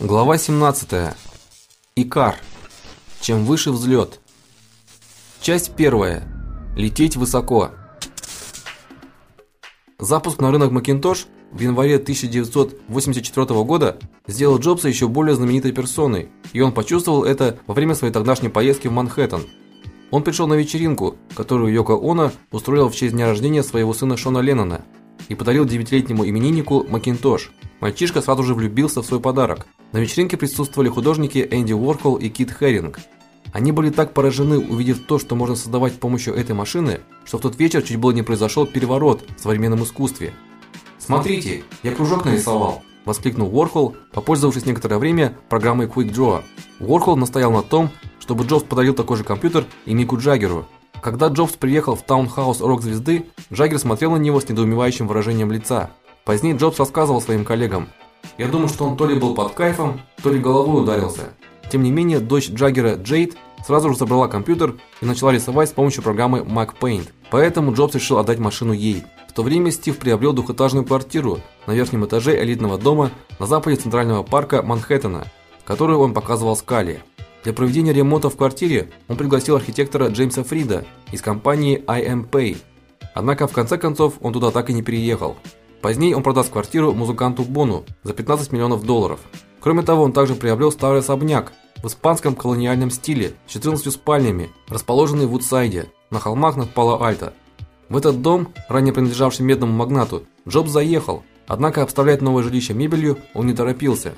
Глава 17. Икар. Чем выше взлет. Часть первая. Лететь высоко. Запуск на рынок Macintosh в январе 1984 года сделал Джобса еще более знаменитой персоной, и он почувствовал это во время своей тогдашней поездки в Манхэттен. Он пришел на вечеринку, которую Йоко Оно устроила в честь дня рождения своего сына Шона Леннона, и подарил девятилетнему имениннику Macintosh. Мальчишка сразу же влюбился в свой подарок. На вечеринке присутствовали художники Энди Уорхол и Кит Херинг. Они были так поражены, увидев то, что можно создавать с помощью этой машины, что в тот вечер чуть было не произошел переворот в современном искусстве. "Смотрите, я кружок нарисовал", воскликнул Уорхол, попользовавшись некоторое время программой Quick Draw. Уорхол настоял на том, чтобы Джобс подарил такой же компьютер и Мику Джаггеру. Когда Джобс приехал в таунхаус рок-звезды, Джаггер смотрел на него с недоумевающим выражением лица. Позднее Джобс рассказывал своим коллегам: "Я думаю, что он то ли был под кайфом, то ли головой ударился". Тем не менее, дочь Джаггера Джейд сразу же забрала компьютер и начала рисовать с помощью программы Mac Paint. Поэтому Джобс решил отдать машину ей. В то время Стив приобрел двухэтажную квартиру на верхнем этаже элитного дома на западе центрального парка Манхэттена, которую он показывал Скали. Для проведения ремонта в квартире он пригласил архитектора Джеймса Фрида из компании IM Pay. Однако в конце концов он туда так и не переехал. Позднее он продаст квартиру музыканту Бону за 15 миллионов долларов. Кроме того, он также приобрел старый особняк в испанском колониальном стиле с 14 спальнями, расположенный в Вудсайде, на холмах над Пало-Альто. В этот дом, ранее принадлежавший медному магнату, Джобс заехал, однако обставлять новое жилище мебелью он не торопился.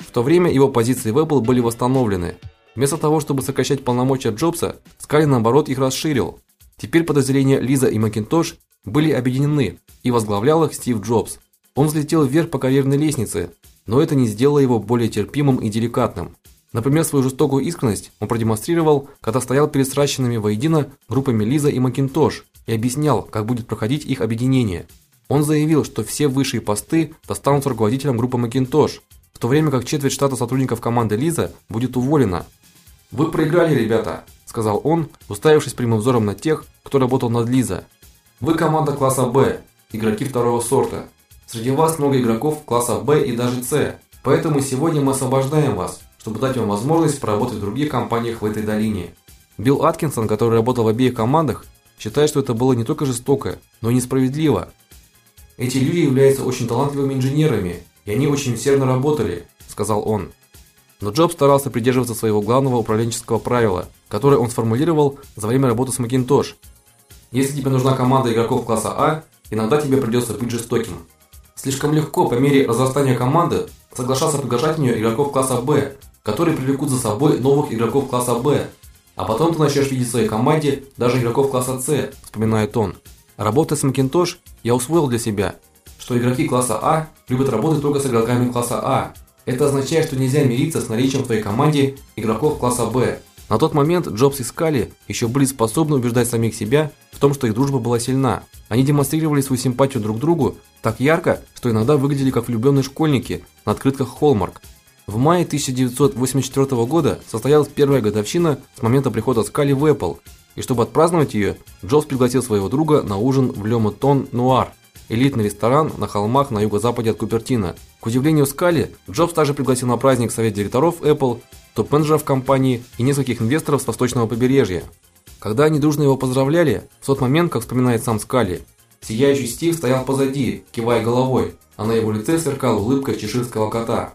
В то время его позиции в Apple были восстановлены. Вместо того, чтобы сокращать полномочия Джобса, Скали наоборот их расширил. Теперь подразделения Лиза и Macintosh были объединены, и возглавлял их Стив Джобс. Он взлетел вверх по карьерной лестнице, но это не сделало его более терпимым и деликатным. Например, свою жестокую искренность он продемонстрировал, когда стоял перед сращенными воедино группами Лиза и Macintosh и объяснял, как будет проходить их объединение. Он заявил, что все высшие посты достанутся руководителям группы Macintosh, в то время как четверть штата сотрудников команды Лиза будет уволена. Вы проиграли, ребята, сказал он, уставившись прямым взором на тех, кто работал над Лиза. Вы команда класса Б, игроки второго сорта. Среди вас много игроков класса Б и даже С. Поэтому сегодня мы освобождаем вас, чтобы дать вам возможность поработать в других компаниях в этой долине. Билл Аткинсон, который работал в обеих командах, считает, что это было не только жестоко, но и несправедливо. Эти люди являются очень талантливыми инженерами, и они очень усердно работали, сказал он. Но Джобс старался придерживаться своего главного управленческого правила, которое он сформулировал за время работы с Macintosh. Если тебе нужна команда игроков класса А, иногда тебе придется быть жестоким. Слишком легко по мере разрастания команды соглашаться приглашать в нее игроков класса Б, которые привлекут за собой новых игроков класса Б. А потом ты начнешь видеть в своей команде даже игроков класса С, вспоминает он. Работая с Macintosh, я усвоил для себя, что игроки класса А любят работать только с игроками класса А. Это означает, что нельзя мириться с наличием в твоей команде игроков класса Б. На тот момент Джобс и Скали еще были способны убеждать самих себя в том, что их дружба была сильна. Они демонстрировали свою симпатию друг к другу так ярко, что иногда выглядели как влюбленные школьники на открытках Hallmark. В мае 1984 года состоялась первая годовщина с момента прихода Скали в Apple, и чтобы отпраздновать ее, Джобс пригласил своего друга на ужин в Mouton Noir, элитный ресторан на холмах на юго-западе от Купертино. К удивлению Скали, Джобс также пригласил на праздник совет директоров Apple, топ-менеджеров компании и нескольких инвесторов с восточного побережья. Когда они дружно его поздравляли, в тот момент, как вспоминает сам Скали, сияющий Стив стоял позади, кивая головой, а на его лице сверкала улыбка чеширского кота.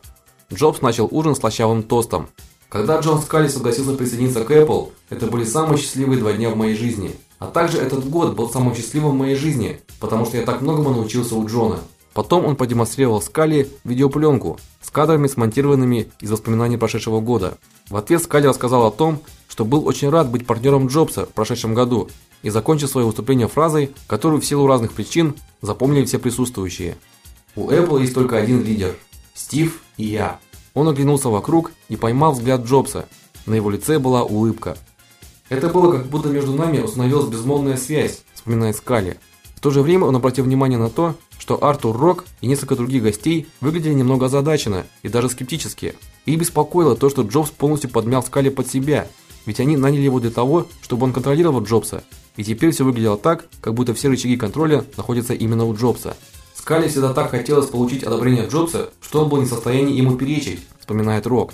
Джобс начал ужин с слащавым тостом. Когда Джон Скали согласился присоединиться к Apple, это были самые счастливые два дня в моей жизни. А также этот год был самым счастливым в моей жизни, потому что я так многому научился у Джона. Потом он продемонстрировал Скали видеопленку с кадрами, смонтированными из воспоминаний прошедшего года. В ответ Скали рассказал о том, что был очень рад быть партнером Джобса в прошедшем году и закончил свое выступление фразой, которую в силу разных причин запомнили все присутствующие. У Apple есть только один лидер Стив и я. Он оглянулся вокруг и поймал взгляд Джобса. На его лице была улыбка. Это было как будто между нами установилась безмолвная связь, вспоминает Скали. В то же время он обратил внимание на то, что Артур Рок и несколько других гостей выглядели немного озадаченно и даже скептически. Их беспокоило то, что Джобс полностью подмял Скали под себя, ведь они наняли его для того, чтобы он контролировал Джобса. И теперь все выглядело так, как будто все рычаги контроля находятся именно у Джобса. Скали всегда так хотелось получить одобрение Джобса, что он был не в состоянии ему перечить, вспоминает Рок.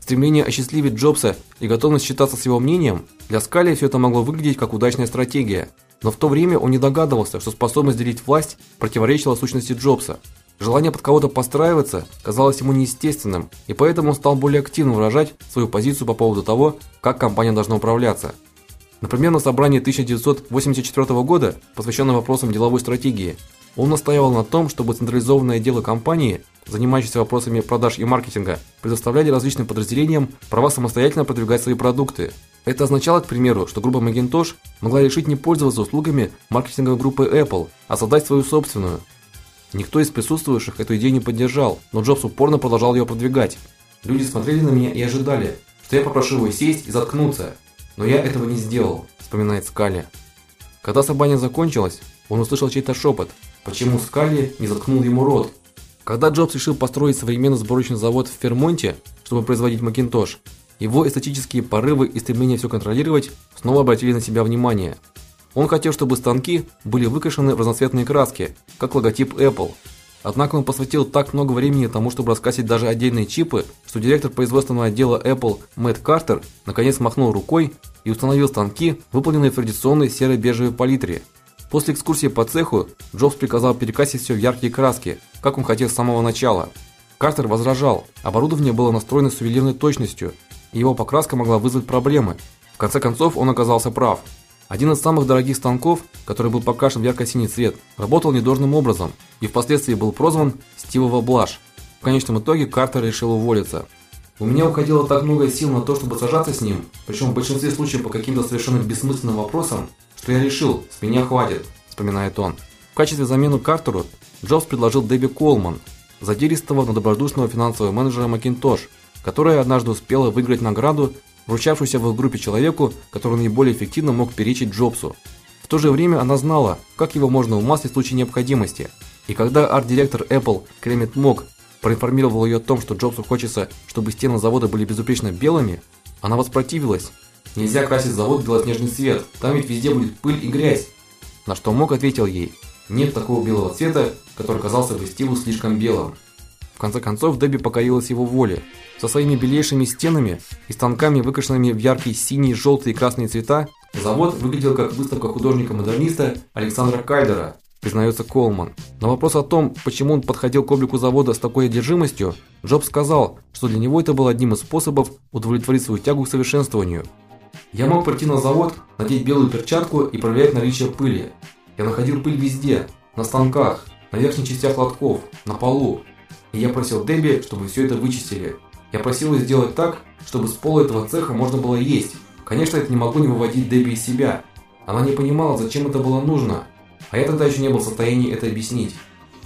Стремление осчастливить Джобса и готовность считаться с его мнением для Скали все это могло выглядеть как удачная стратегия. Но в то время он не догадывался, что способность делить власть противоречила сущности Джобса. Желание под кого-то подстраиваться казалось ему неестественным, и поэтому он стал более активно выражать свою позицию по поводу того, как компания должна управляться. Например, на собрании 1984 года, посвященном вопросам деловой стратегии, он настаивал на том, чтобы централизованное дело компании занимающиеся вопросами продаж и маркетинга, предоставляли различным подразделениям права самостоятельно продвигать свои продукты. Это означало, к примеру, что группа Macintosh могла решить не пользоваться услугами маркетинговой группы Apple, а создать свою собственную. Никто из присутствующих эту идею не поддержал, но Джобс упорно продолжал ее продвигать. Люди смотрели на меня и ожидали, что я попрошу его сесть и заткнуться, но я этого не сделал, вспоминает Скали. Когда собрание закончилось, он услышал чей-то шепот. Почему Скали не заткнул ему рот? Когда Джобс решил построить современный сборочный завод в Фермонте, чтобы производить Macintosh, его эстетические порывы и стремление все контролировать снова обратили на себя внимание. Он хотел, чтобы станки были выкрашены в разноцветные краски, как логотип Apple. Однако он посвятил так много времени тому, чтобы раскрасить даже отдельные чипы, что директор производственного отдела Apple Мэтт Картер наконец махнул рукой и установил станки, выполненные в традиционной серо-бежевой палитре. После экскурсии по цеху Джобс приказал перекрасить все в яркие краски, как он хотел с самого начала. Картер возражал. Оборудование было настроено с ювелирной точностью, и его покраска могла вызвать проблемы. В конце концов, он оказался прав. Один из самых дорогих станков, который был покрашен в ярко-синий цвет, работал недолжным образом и впоследствии был прозван Стивова Блаш. В конечном итоге Картер решил уволиться. У меня уходило так много сил на то, чтобы сажаться с ним, причем в большинстве случаев по каким-то совершенно бессмысленным вопросам, что я решил, с меня хватит, вспоминает он. В качестве замены Картеру Джобс предложил Дебби Колман, задиристого, но добродушного финансового менеджера Macintosh, которая однажды успела выиграть награду, вручавшуюся в их группе человеку, который наиболее эффективно мог перечить Джобсу. В то же время она знала, как его можно умаслить в случае необходимости. И когда арт-директор Apple Кремет Мок проинформировал ее о том, что Джобсу хочется, чтобы стены завода были безупречно белыми, она воспротивилась. Нельзя красить завод в белоснежный цвет, там ведь везде будет пыль и грязь. На что Мок ответил ей: "Нет такого белого цвета, который казался бы Стиву слишком белым". В конце концов Дебби покорилась его воле. Со своими белейшими стенами и станками, выкрашенными в яркие синие, желтые и красные цвета, завод выглядел как выставка художника-модерниста Александра Кайдера, признается Колман. На вопрос о том, почему он подходил к облику завода с такой одержимостью, Джобс сказал, что для него это было одним из способов удовлетворить свою тягу к совершенствованию. Я мог прийти на завод, надеть белую перчатку и проверять наличие пыли. Я находил пыль везде: на станках, на верхних частях лотков, на полу. И я просил Дебби, чтобы все это вычистили. Я просил ее сделать так, чтобы с пола этого цеха можно было есть. Конечно, это не могло не выводить Дебби из себя. Она не понимала, зачем это было нужно, а я тогда еще не был в состоянии это объяснить.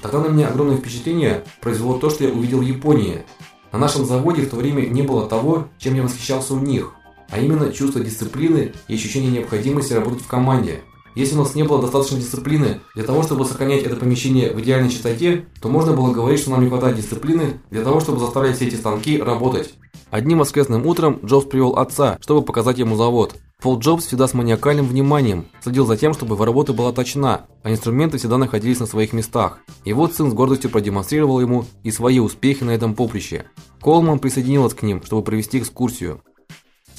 Тогда на меня огромное впечатление произвело то, что я увидел в Японии. На нашем заводе в то время не было того, чем я восхищался у них а именно чувство дисциплины и ощущение необходимости работать в команде. Если у нас не было достаточно дисциплины для того, чтобы сохранять это помещение в идеальной чистоте, то можно было говорить, что нам не хватает дисциплины для того, чтобы заставлять все эти станки работать. Одним воскресным утром Джобс привел отца, чтобы показать ему завод. Пол Джобс всегда с маниакальным вниманием следил за тем, чтобы его работа была точна, а инструменты всегда находились на своих местах. И вот сын с гордостью продемонстрировал ему и свои успехи на этом поприще. Колман присоединилась к ним, чтобы провести экскурсию.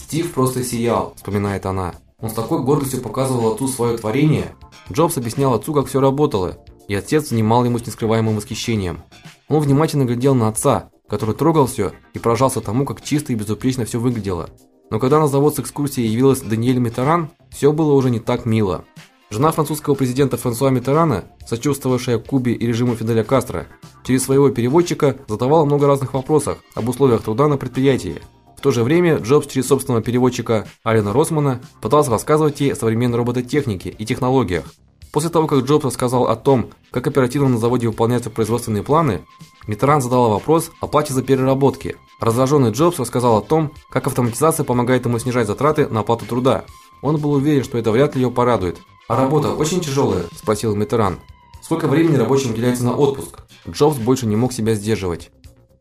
Стив просто сиял, вспоминает она. Он с такой гордостью показывал отцу свое творение. Джобс объяснял отцу, как все работало, и отец внимал ему с нескрываемым восхищением. Он внимательно глядел на отца, который трогал все и поражался тому, как чисто и безупречно все выглядело. Но когда на завод с экскурсией явилась Даниэль Миттеран, все было уже не так мило. Жена французского президента Франсуа Миттерана, сочувствовавшая Кубе и режиму Фиделя Кастро, через своего переводчика задавала много разных вопросов об условиях труда на предприятии то же время Джобс через собственного переводчика Алена Росмана пытался рассказывать ей о современной робототехнике и технологиях. После того, как Джобс рассказал о том, как оперативно на заводе выполняются производственные планы, Митран задала вопрос о плате за переработки. Раздраженный Джобс рассказал о том, как автоматизация помогает ему снижать затраты на оплату труда. Он был уверен, что это вряд ли ее порадует. А работа очень тяжелая?» – спросил Митран. Сколько времени рабочим уделяется на отпуск? Джобс больше не мог себя сдерживать.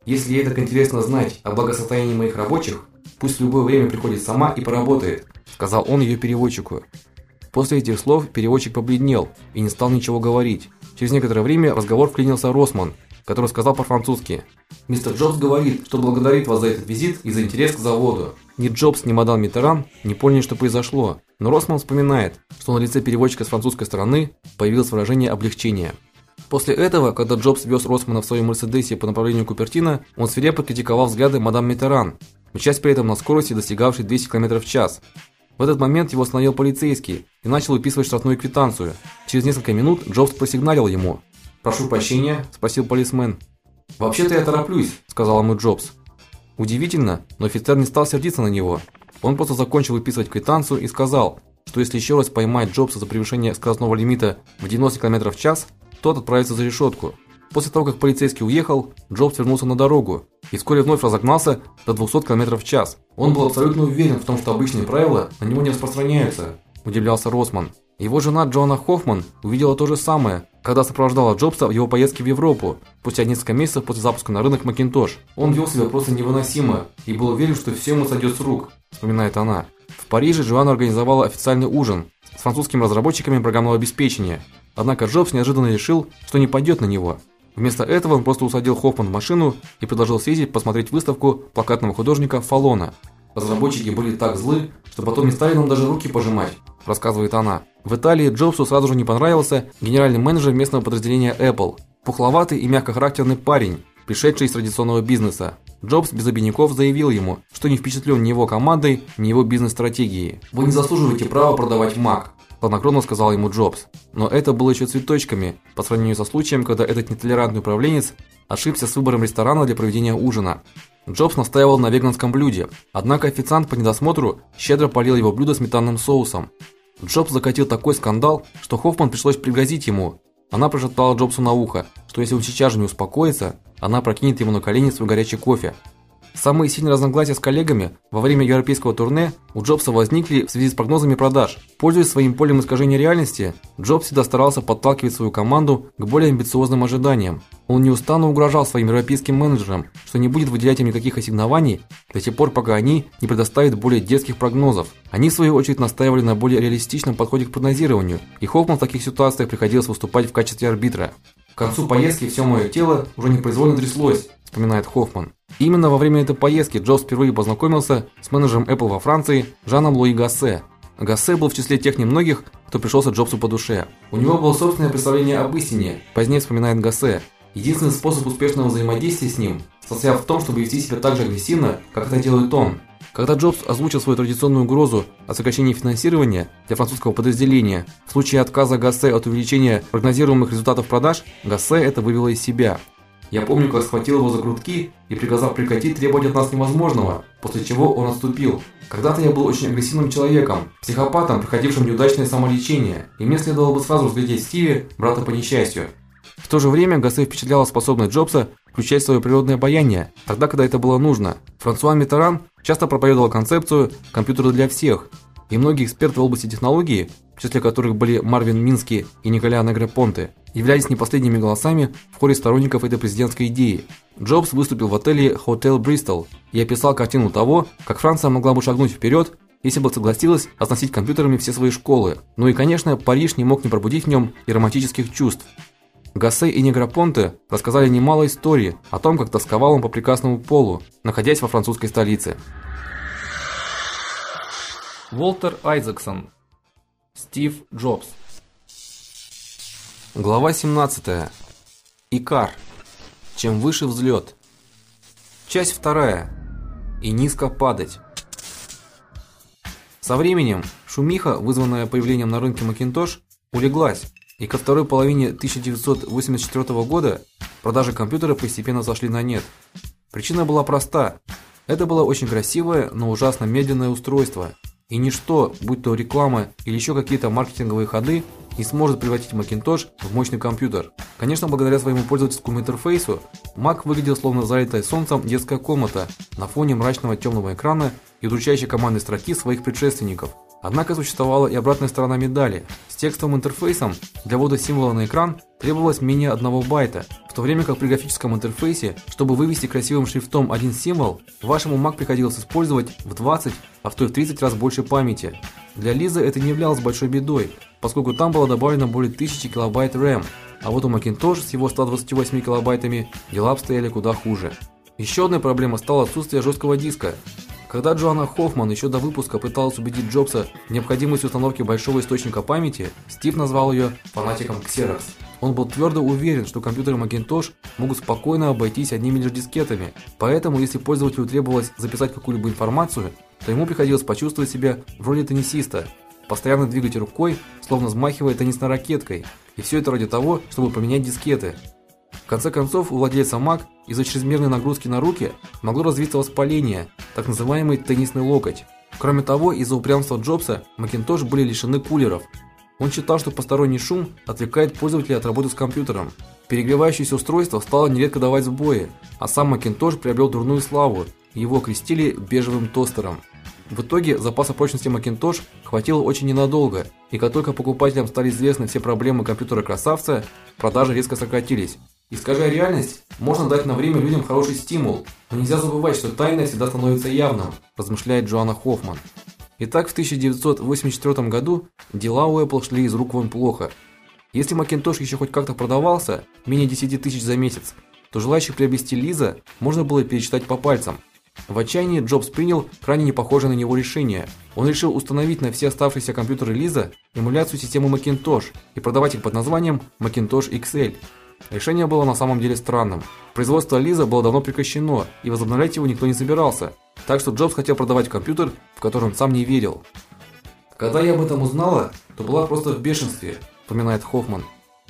Если ей так интересно знать о благосостоянии моих рабочих, пусть в любое время приходит сама и поработает, сказал он ее переводчику. После этих слов переводчик побледнел и не стал ничего говорить. Через некоторое время в разговор вклинился Росман, который сказал по-французски: "Мистер Джобс говорит, что благодарит вас за этот визит и за интерес к заводу". Ни Джобс, ни мадам Миттеран не поняли, что произошло, но Росман вспоминает, что на лице переводчика с французской стороны появилось выражение облегчения. После этого, когда Джобс вез Росмана в своем Мерседесе по направлению Купертино, он свирепо критиковал взгляды мадам Миттеран, мчась при этом на скорости, достигавшей 200 км в час. В этот момент его остановил полицейский и начал выписывать штрафную квитанцию. Через несколько минут Джобс просигналил ему. "Прошу прощения", спросил полисмен. "Вообще-то я тороплюсь", сказал ему Джобс. Удивительно, но офицер не стал сердиться на него. Он просто закончил выписывать квитанцию и сказал, что если еще раз поймать Джобса за превышение скоростного лимита в 90 км в час, тот отправится за решетку. После того, как полицейский уехал, Джобс вернулся на дорогу и вскоре вновь разогнался до 200 км в час. Он был абсолютно уверен в том, что обычные правила на него не распространяются, удивлялся Росман. Его жена Джоанна Хоффман увидела то же самое, когда сопровождала Джобса в его поездке в Европу, спустя несколько месяцев после запуска на рынок Macintosh. Он вел себя просто невыносимо и был уверен, что все ему сойдет с рук, вспоминает она. В Париже Джоанна организовала официальный ужин с французскими разработчиками программного обеспечения. Однако Джобс неожиданно решил, что не пойдет на него. Вместо этого он просто усадил Хоффман в машину и предложил съездить посмотреть выставку плакатного художника Фалона. Разработчики были так злы, что потом не стали нам даже руки пожимать, рассказывает она. В Италии Джобсу сразу же не понравился генеральный менеджер местного подразделения Apple, пухловатый и мягкохарактерный парень, пришедший из традиционного бизнеса. Джобс без обиняков заявил ему, что не впечатлен ни его командой, ни его бизнес-стратегией. Вы не заслуживаете права продавать Mac, хладнокровно сказал ему Джобс. Но это было еще цветочками по сравнению со случаем, когда этот нетолерантный управленец ошибся с выбором ресторана для проведения ужина. Джобс настаивал на веганском блюде, однако официант по недосмотру щедро полил его блюдо сметанным соусом. Джобс закатил такой скандал, что Хоффман пришлось пригрозить ему. Она прошептала Джобсу на ухо, что если он сейчас же не успокоится, она прокинет ему на колени свой горячий кофе. Самые сильные разногласия с коллегами во время европейского турне у Джобса возникли в связи с прогнозами продаж. Пользуясь своим полем искажения реальности, Джобс всегда старался подталкивать свою команду к более амбициозным ожиданиям. Он неустанно угрожал своим европейским менеджерам, что не будет выделять им никаких ассигнований до тех пор, пока они не предоставят более детских прогнозов. Они в свою очередь настаивали на более реалистичном подходе к прогнозированию, и Хоффман в таких ситуациях приходилось выступать в качестве арбитра. К концу поездки все мое тело уже непроизвольно тряслось, вспоминает Хоффман. Именно во время этой поездки Джобс впервые познакомился с менеджером Apple во Франции Жаном Луи Гассе. Гассе был в числе тех немногих, кто пришелся Джобсу по душе. У него было собственное представление об истине, позднее вспоминает Гассе. Единственный способ успешного взаимодействия с ним состоял в том, чтобы вести себя так же агрессивно, как это делает он. Когда Джобс озвучил свою традиционную угрозу о сокращении финансирования для французского подразделения в случае отказа Гассе от увеличения прогнозируемых результатов продаж, Гассе это вывело из себя. Я помню, как схватил его за грудки и приказал прекратить требовать от нас невозможного, после чего он отступил. Когда-то я был очень агрессивным человеком, психопатом, проходившим неудачное самолечение, и мне следовало бы сразу взглядеть Стиви, брата по несчастью. В то же время Гассе впечатляла способность Джобса включать свое природное обаяние, тогда, когда это было нужно. Франсуа Миттеран часто проповедовал концепцию компьютера для всех, и многие эксперты в области технологии, в числе которых были Марвин Мински и Николя Негрепонте, являлись не последними голосами в хоре сторонников этой президентской идеи. Джобс выступил в отеле Hotel Bristol и описал картину того, как Франция могла бы шагнуть вперед, если бы согласилась оснастить компьютерами все свои школы. Ну и, конечно, Париж не мог не пробудить в нем и романтических чувств. Гассе и Неграпонте рассказали немало историй о том, как тосковал он по прекрасному полу, находясь во французской столице. Волтер Айзексон. Стив Джобс. Глава 17. Икар. Чем выше взлет. Часть вторая. И низко падать. Со временем шумиха, вызванная появлением на рынке Macintosh, улеглась, и ко второй половине 1984 года продажи компьютера постепенно сошли на нет. Причина была проста. Это было очень красивое, но ужасно медленное устройство, и ничто, будь то реклама или еще какие-то маркетинговые ходы, не сможет превратить Macintosh в мощный компьютер. Конечно, благодаря своему пользовательскому интерфейсу Mac выглядел словно залитая солнцем детская комната на фоне мрачного темного экрана и удручающей командной строки своих предшественников. Однако существовала и обратная сторона медали. С текстовым интерфейсом для ввода символа на экран требовалось менее 1 байта, в то время как при графическом интерфейсе, чтобы вывести красивым шрифтом один символ, вашему Mac приходилось использовать в 20, а в то и в 30 раз больше памяти. Для Лизы это не являлось большой бедой, поскольку там было добавлено более 1000 килобайт RAM. А вот у Macintosh с его 128 килобайтами дела обстояли куда хуже. Еще одной проблемой стало отсутствие жесткого диска. Когда Джоанна Хоффман еще до выпуска пыталась убедить Джобса в необходимости установки большого источника памяти, Стив назвал ее фанатиком Xerox. Он был твердо уверен, что компьютеры Macintosh могут спокойно обойтись одними лишь дискетами. Поэтому, если пользователю требовалось записать какую-либо информацию, то ему приходилось почувствовать себя в роли теннисиста, постоянно двигать рукой, словно взмахивая теннисной ракеткой. И все это ради того, чтобы поменять дискеты. В конце концов, у владельца Mac из-за чрезмерной нагрузки на руки могло развиться воспаление, так называемый теннисный локоть. Кроме того, из-за упрямства Джобса Macintosh были лишены кулеров. Он считал, что посторонний шум отвлекает пользователя от работы с компьютером. Перегревающееся устройство стало нередко давать сбои, а сам Macintosh приобрел дурную славу, его окрестили бежевым тостером. В итоге запаса прочности Macintosh хватило очень ненадолго, и как только покупателям стали известны все проблемы компьютера-красавца, продажи резко сократились. Искажая реальность, можно дать на время людям хороший стимул, но нельзя забывать, что тайное всегда становится явным, размышляет Джоанна Хоффман. Итак, в 1984 году дела у Apple шли из рук вон плохо. Если Macintosh еще хоть как-то продавался, менее 10 тысяч за месяц, то желающих приобрести Лиза можно было пересчитать по пальцам. В отчаянии Джобс принял крайне непохожее на него решение. Он решил установить на все оставшиеся компьютеры Лиза эмуляцию системы Macintosh и продавать их под названием Macintosh XL. Решение было на самом деле странным. Производство Лиза было давно прекращено, и возобновлять его никто не собирался. Так что Джобс хотел продавать компьютер, в который он сам не верил. Когда я об этом узнала, то была просто в бешенстве, вспоминает Хоффман.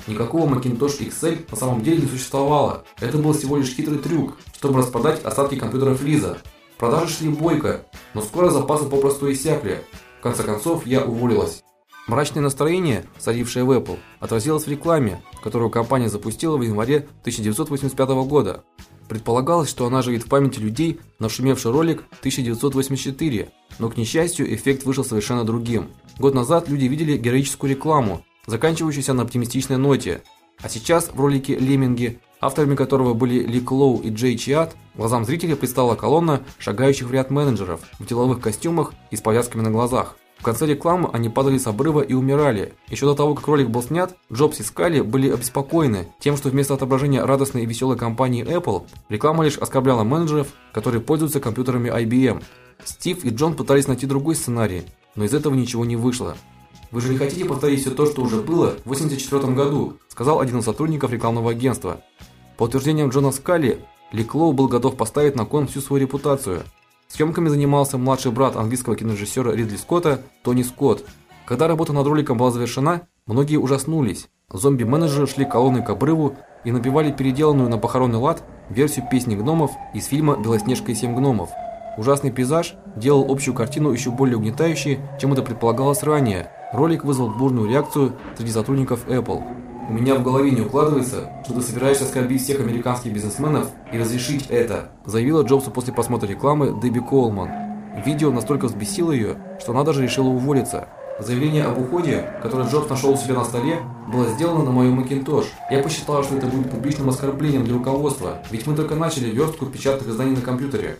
Никакого Macintosh XL на самом деле не существовало. Это был всего лишь хитрый трюк, чтобы распродать остатки компьютеров Лиза. Продажи шли бойко, но скоро запасы попросту иссякли. В конце концов, я уволилась. Мрачное настроение, царившее в Apple, отразилось в рекламе, которую компания запустила в январе 1985 года. Предполагалось, что она живет в памяти людей, нашумевший ролик 1984, но к несчастью, эффект вышел совершенно другим. Год назад люди видели героическую рекламу, заканчивающуюся на оптимистичной ноте, а сейчас в ролике Лемминги, авторами которого были Ли Клоу и Джей Чиат, глазам зрителя предстала колонна шагающих в ряд менеджеров в деловых костюмах и с повязками на глазах. Конце рекламы они падали с обрыва и умирали. Еще до того, как ролик был снят, Джобс и Скали были обеспокоены тем, что вместо отображения радостной и веселой компании Apple, реклама лишь оскорбляла менеджеров, которые пользуются компьютерами IBM. Стив и Джон пытались найти другой сценарий, но из этого ничего не вышло. Вы же не хотите повторить все то, что уже было в 84 году, сказал один из сотрудников рекламного агентства. По утверждениям Джона Скали, Ли Клоу был готов поставить на кон всю свою репутацию. Съемками занимался младший брат английского кинорежиссера Ридли Скотта, Тони Скотт. Когда работа над роликом была завершена, многие ужаснулись. Зомби-менеджеры шли колонной к обрыву и напевали переделанную на похоронный лад версию песни гномов из фильма Белоснежка и семь гномов. Ужасный пейзаж делал общую картину еще более угнетающей, чем это предполагалось ранее. Ролик вызвал бурную реакцию среди сотрудников Apple. У меня в голове не укладывается, что ты собираешься оскорбить всех американских бизнесменов и разрешить это, заявила Джобсу после просмотра рекламы Дебби Колман. Видео настолько взбесило ее, что она даже решила уволиться. Заявление об уходе, которое Джобс нашел у себя на столе, было сделано на моем Macintosh. Я посчитала, что это будет публичным оскорблением для руководства, ведь мы только начали верстку печатных изданий на компьютере.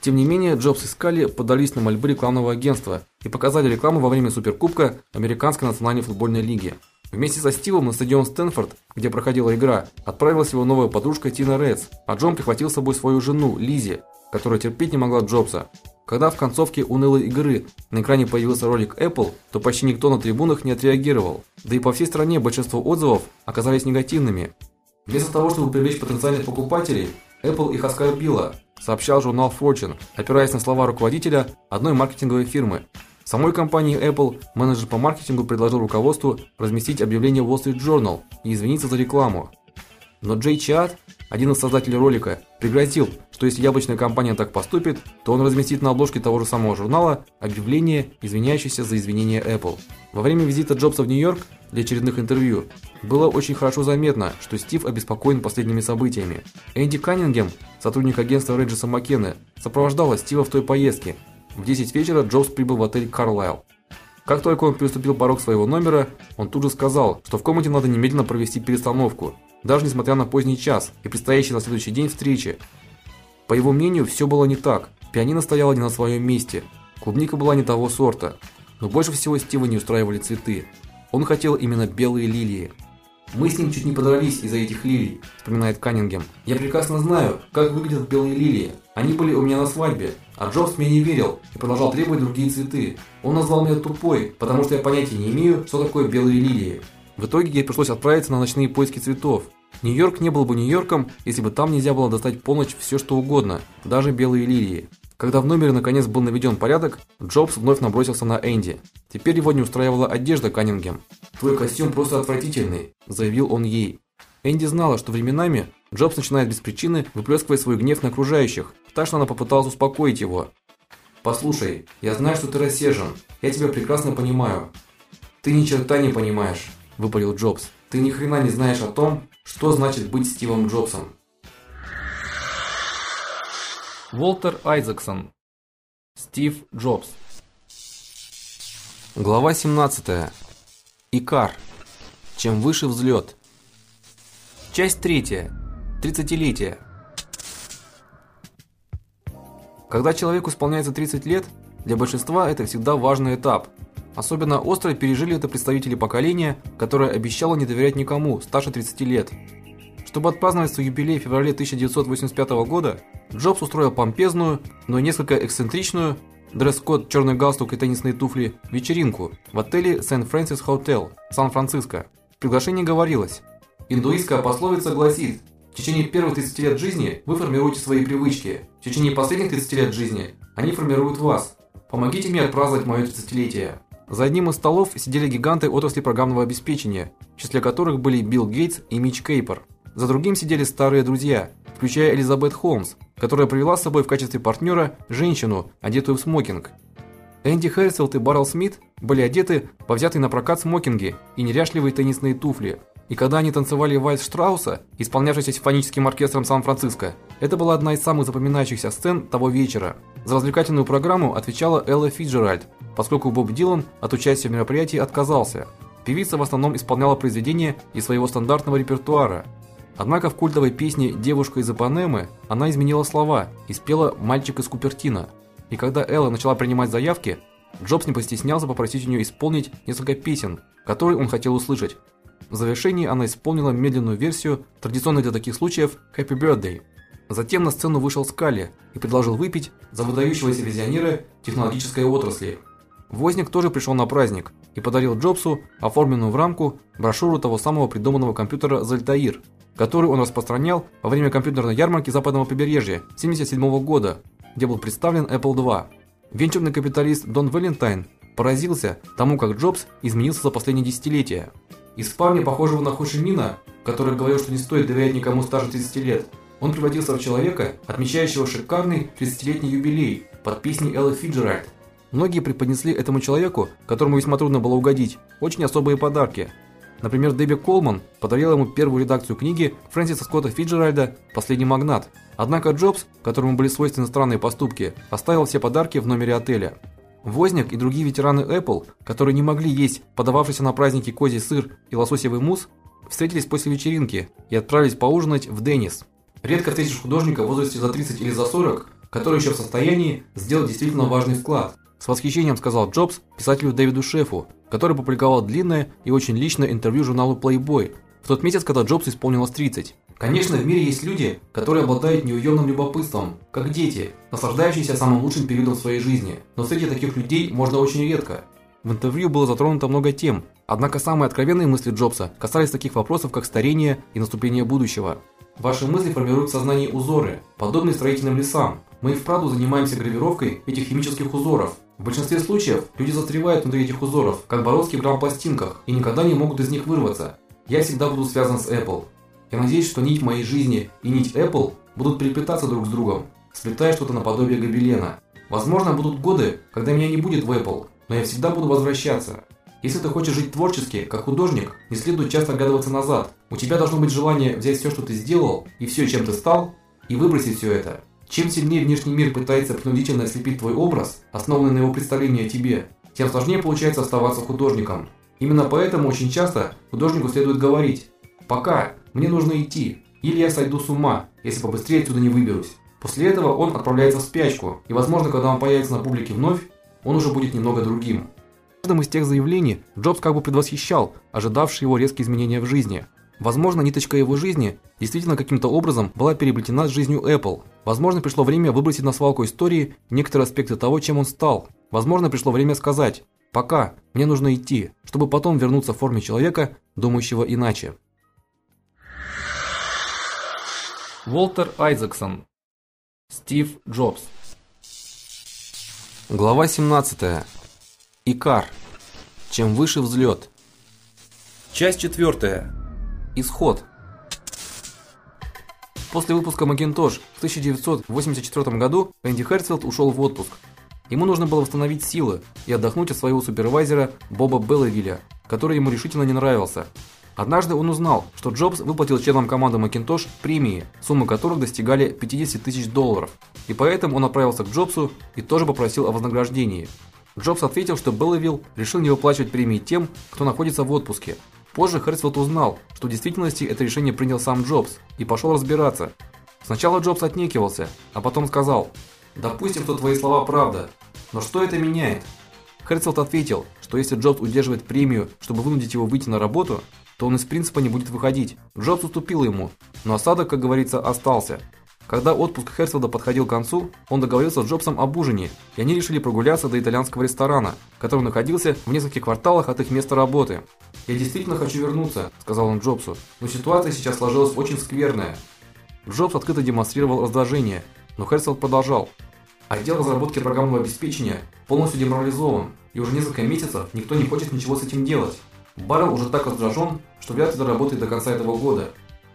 Тем не менее, Джобс и Скали подались на мольбы рекламного агентства и показали рекламу во время Суперкубка Американской национальной футбольной лиги. Вместе со Стивом на стадион Стэнфорд, где проходила игра, отправилась его новая подружка Тина Редс, а Джон прихватил с собой свою жену Лизи, которая терпеть не могла Джобса. Когда в концовке унылой игры на экране появился ролик Apple, то почти никто на трибунах не отреагировал. Да и по всей стране большинство отзывов оказались негативными. Вместо того, чтобы привлечь потенциальных покупателей, Apple их оскорбила, сообщал журнал Fortune, опираясь на слова руководителя одной маркетинговой фирмы. Самой компании Apple менеджер по маркетингу предложил руководству разместить объявление в Wall Street Journal и извиниться за рекламу. Но Джей Чат, один из создателей ролика, пригрозил, что если яблочная компания так поступит, то он разместит на обложке того же самого журнала объявление, извиняющееся за извинения Apple. Во время визита Джобса в Нью-Йорк для очередных интервью было очень хорошо заметно, что Стив обеспокоен последними событиями. Энди Каннингем, сотрудник агентства Реджиса Маккены, сопровождала Стива в той поездке, в 10 вечера Джобс прибыл в отель Карлайл. Как только он переступил порог своего номера, он тут же сказал, что в комнате надо немедленно провести перестановку, даже несмотря на поздний час и предстоящий на следующий день встречи. По его мнению, все было не так. Пианино стояло не на своем месте, клубника была не того сорта, но больше всего Стива не устраивали цветы. Он хотел именно белые лилии. Мы с ним чуть не подрались из-за этих лилий, вспоминает Каннингем. Я прекрасно знаю, как выглядят белые лилии. Они были у меня на свадьбе, а Джобс мне не верил и продолжал требовать другие цветы. Он назвал меня тупой, потому что я понятия не имею, что такое белые лилии. В итоге ей пришлось отправиться на ночные поиски цветов. Нью-Йорк не был бы Нью-Йорком, если бы там нельзя было достать полночь все что угодно, даже белые лилии. Когда в номере наконец был наведен порядок, Джобс вновь набросился на Энди. Теперь его не устраивала одежда Каннингем. "Твой костюм просто отвратительный", заявил он ей. Энди знала, что временами Джобс начинает без причины выплескивать свой гнев на окружающих, она попыталась успокоить его. "Послушай, я знаю, что ты рассержен. Я тебя прекрасно понимаю". "Ты ни черта не понимаешь", выпалил Джобс. "Ты ни хрена не знаешь о том, что значит быть Стивом Джобсом". Волтер Айзексон. Стив Джобс. Глава 17. Икар. Чем выше взлет. Часть третья. Тридцатилетие. Когда человеку исполняется 30 лет, для большинства это всегда важный этап. Особенно остро пережили это представители поколения, которое обещало не доверять никому старше 30 лет. Чтобы отпраздновать свой юбилей в феврале 1985 года, Джобс устроил помпезную, но несколько эксцентричную дресс-код, черный галстук и теннисные туфли вечеринку в отеле Сан-Фрэнсис Hotel, Сан-Франциско. В приглашении говорилось: Индуистская пословица гласит: в течение первых 30 лет жизни вы формируете свои привычки. В течение последних 30 лет жизни они формируют вас. Помогите мне отпраздновать мое тридцатилетие. За одним из столов сидели гиганты отрасли программного обеспечения, в числе которых были Билл Гейтс и Мич Кейпер. За другим сидели старые друзья, включая Элизабет Холмс, которая привела с собой в качестве партнера женщину, одетую в смокинг. Энди Хэррисфилд и Баррел Смит были одеты во взятые на прокат смокинги и неряшливые теннисные туфли. И когда они танцевали вальс Штрауса, исполнявшийся симфоническим оркестром Сан-Франциско, это была одна из самых запоминающихся сцен того вечера. За развлекательную программу отвечала Элла Фиджеральд, поскольку Боб Дилан от участия в мероприятии отказался. Певица в основном исполняла произведения из своего стандартного репертуара, Однако в культовой песне Девушка из Ипанемы она изменила слова и спела Мальчик из Купертино. И когда Элла начала принимать заявки, Джобс не постеснялся попросить у нее исполнить несколько песен, которые он хотел услышать. В завершении она исполнила медленную версию, традиционной для таких случаев Happy Birthday. Затем на сцену вышел Скалли и предложил выпить за выдающегося визионера технологической отрасли. Возник тоже пришел на праздник и подарил Джобсу оформленную в рамку брошюру того самого придуманного компьютера Зальтаир, который он распространял во время компьютерной ярмарки западного побережья 1977 года, где был представлен Apple II. Венчурный капиталист Дон Валентайн поразился тому, как Джобс изменился за последние десятилетия. Из парня, похожего на Хошимина, который говорил, что не стоит доверять никому старше 30 лет, он превратился в человека, отмечающего шикарный 30-летний юбилей под песней Эллы Фиджеральд. Многие преподнесли этому человеку, которому весьма трудно было угодить, очень особые подарки, Например, Дебби Колман подарила ему первую редакцию книги Фрэнсиса Скотта Фиджеральда Последний магнат. Однако Джобс, которому были свойственны странные поступки, оставил все подарки в номере отеля. Возняк и другие ветераны Apple, которые не могли есть подававшийся на праздники козий сыр и лососевый мусс, встретились после вечеринки и отправились поужинать в Деннис. Редко встретишь художника в возрасте за 30 или за 40, который еще в состоянии сделать действительно важный вклад. С восхищением сказал Джобс писателю Дэвиду Шефу, который публиковал длинное и очень личное интервью журналу Playboy в тот месяц, когда Джобс исполнилось 30. Конечно, в мире есть люди, которые обладают неуемным любопытством, как дети, наслаждающиеся самым лучшим периодом своей жизни. Но среди таких людей можно очень редко. В интервью было затронуто много тем, однако самые откровенные мысли Джобса касались таких вопросов, как старение и наступление будущего. Ваши мысли формируют в сознании узоры, подобные строительным лесам. Мы и вправду занимаемся гравировкой этих химических узоров, в большинстве случаев люди застревают внутри этих узоров, как бороздки в грампластинках, и никогда не могут из них вырваться. Я всегда буду связан с Apple. Я надеюсь, что нить моей жизни и нить Apple будут переплетаться друг с другом, сплетая что-то наподобие гобелена. Возможно, будут годы, когда меня не будет в Apple, но я всегда буду возвращаться. Если ты хочешь жить творчески, как художник, не следует часто оглядываться назад. У тебя должно быть желание взять все, что ты сделал, и все, чем ты стал, и выбросить все это. Чем сильнее внешний мир пытается принудительно ослепить твой образ, основанный на его представлении о тебе, тем сложнее получается оставаться художником. Именно поэтому очень часто художнику следует говорить: "Пока, мне нужно идти, или я сойду с ума, если побыстрее отсюда не выберусь". После этого он отправляется в спячку, и, возможно, когда он появится на публике вновь, он уже будет немного другим. В каждом из тех заявлений Джобс как бы предвосхищал ожидавшие его резкие изменения в жизни. Возможно, ниточка его жизни действительно каким-то образом была переплетена с жизнью Apple. Возможно, пришло время выбросить на свалку истории некоторые аспекты того, чем он стал. Возможно, пришло время сказать: "Пока, мне нужно идти", чтобы потом вернуться в форме человека, думающего иначе. Волтер Айзексон. Стив Джобс. Глава 17. Икар. Чем выше взлет. Часть 4. Исход. После выпуска Macintosh в 1984 году Энди Херцфилд ушел в отпуск. Ему нужно было восстановить силы и отдохнуть от своего супервайзера Боба Беллевилля, который ему решительно не нравился. Однажды он узнал, что Джобс выплатил членам команды Macintosh премии, суммы которых достигали 50 тысяч долларов, и поэтому он отправился к Джобсу и тоже попросил о вознаграждении. Джобс ответил, что Беллевилл решил не выплачивать премии тем, кто находится в отпуске, Позже Херцфилд узнал, что в действительности это решение принял сам Джобс и пошел разбираться. Сначала Джобс отнекивался, а потом сказал: "Допустим, что твои слова правда, но что это меняет?" Херцфилд ответил, что если Джобс удерживает премию, чтобы вынудить его выйти на работу, то он из принципа не будет выходить. Джобс уступил ему, но осадок, как говорится, остался. Когда отпуск Херцфилда подходил к концу, он договорился с Джобсом об ужине, и они решили прогуляться до итальянского ресторана, который находился в нескольких кварталах от их места работы. "Я действительно хочу вернуться", сказал он Джобсу. "Но ситуация сейчас сложилась очень скверная". Джобс открыто демонстрировал раздражение, но Херцфилд продолжал: "Отдел разработки программного обеспечения полностью деморализован, и уже несколько месяцев никто не хочет ничего с этим делать. Баррелл уже так раздражен, что вряд ли доработает до конца этого года".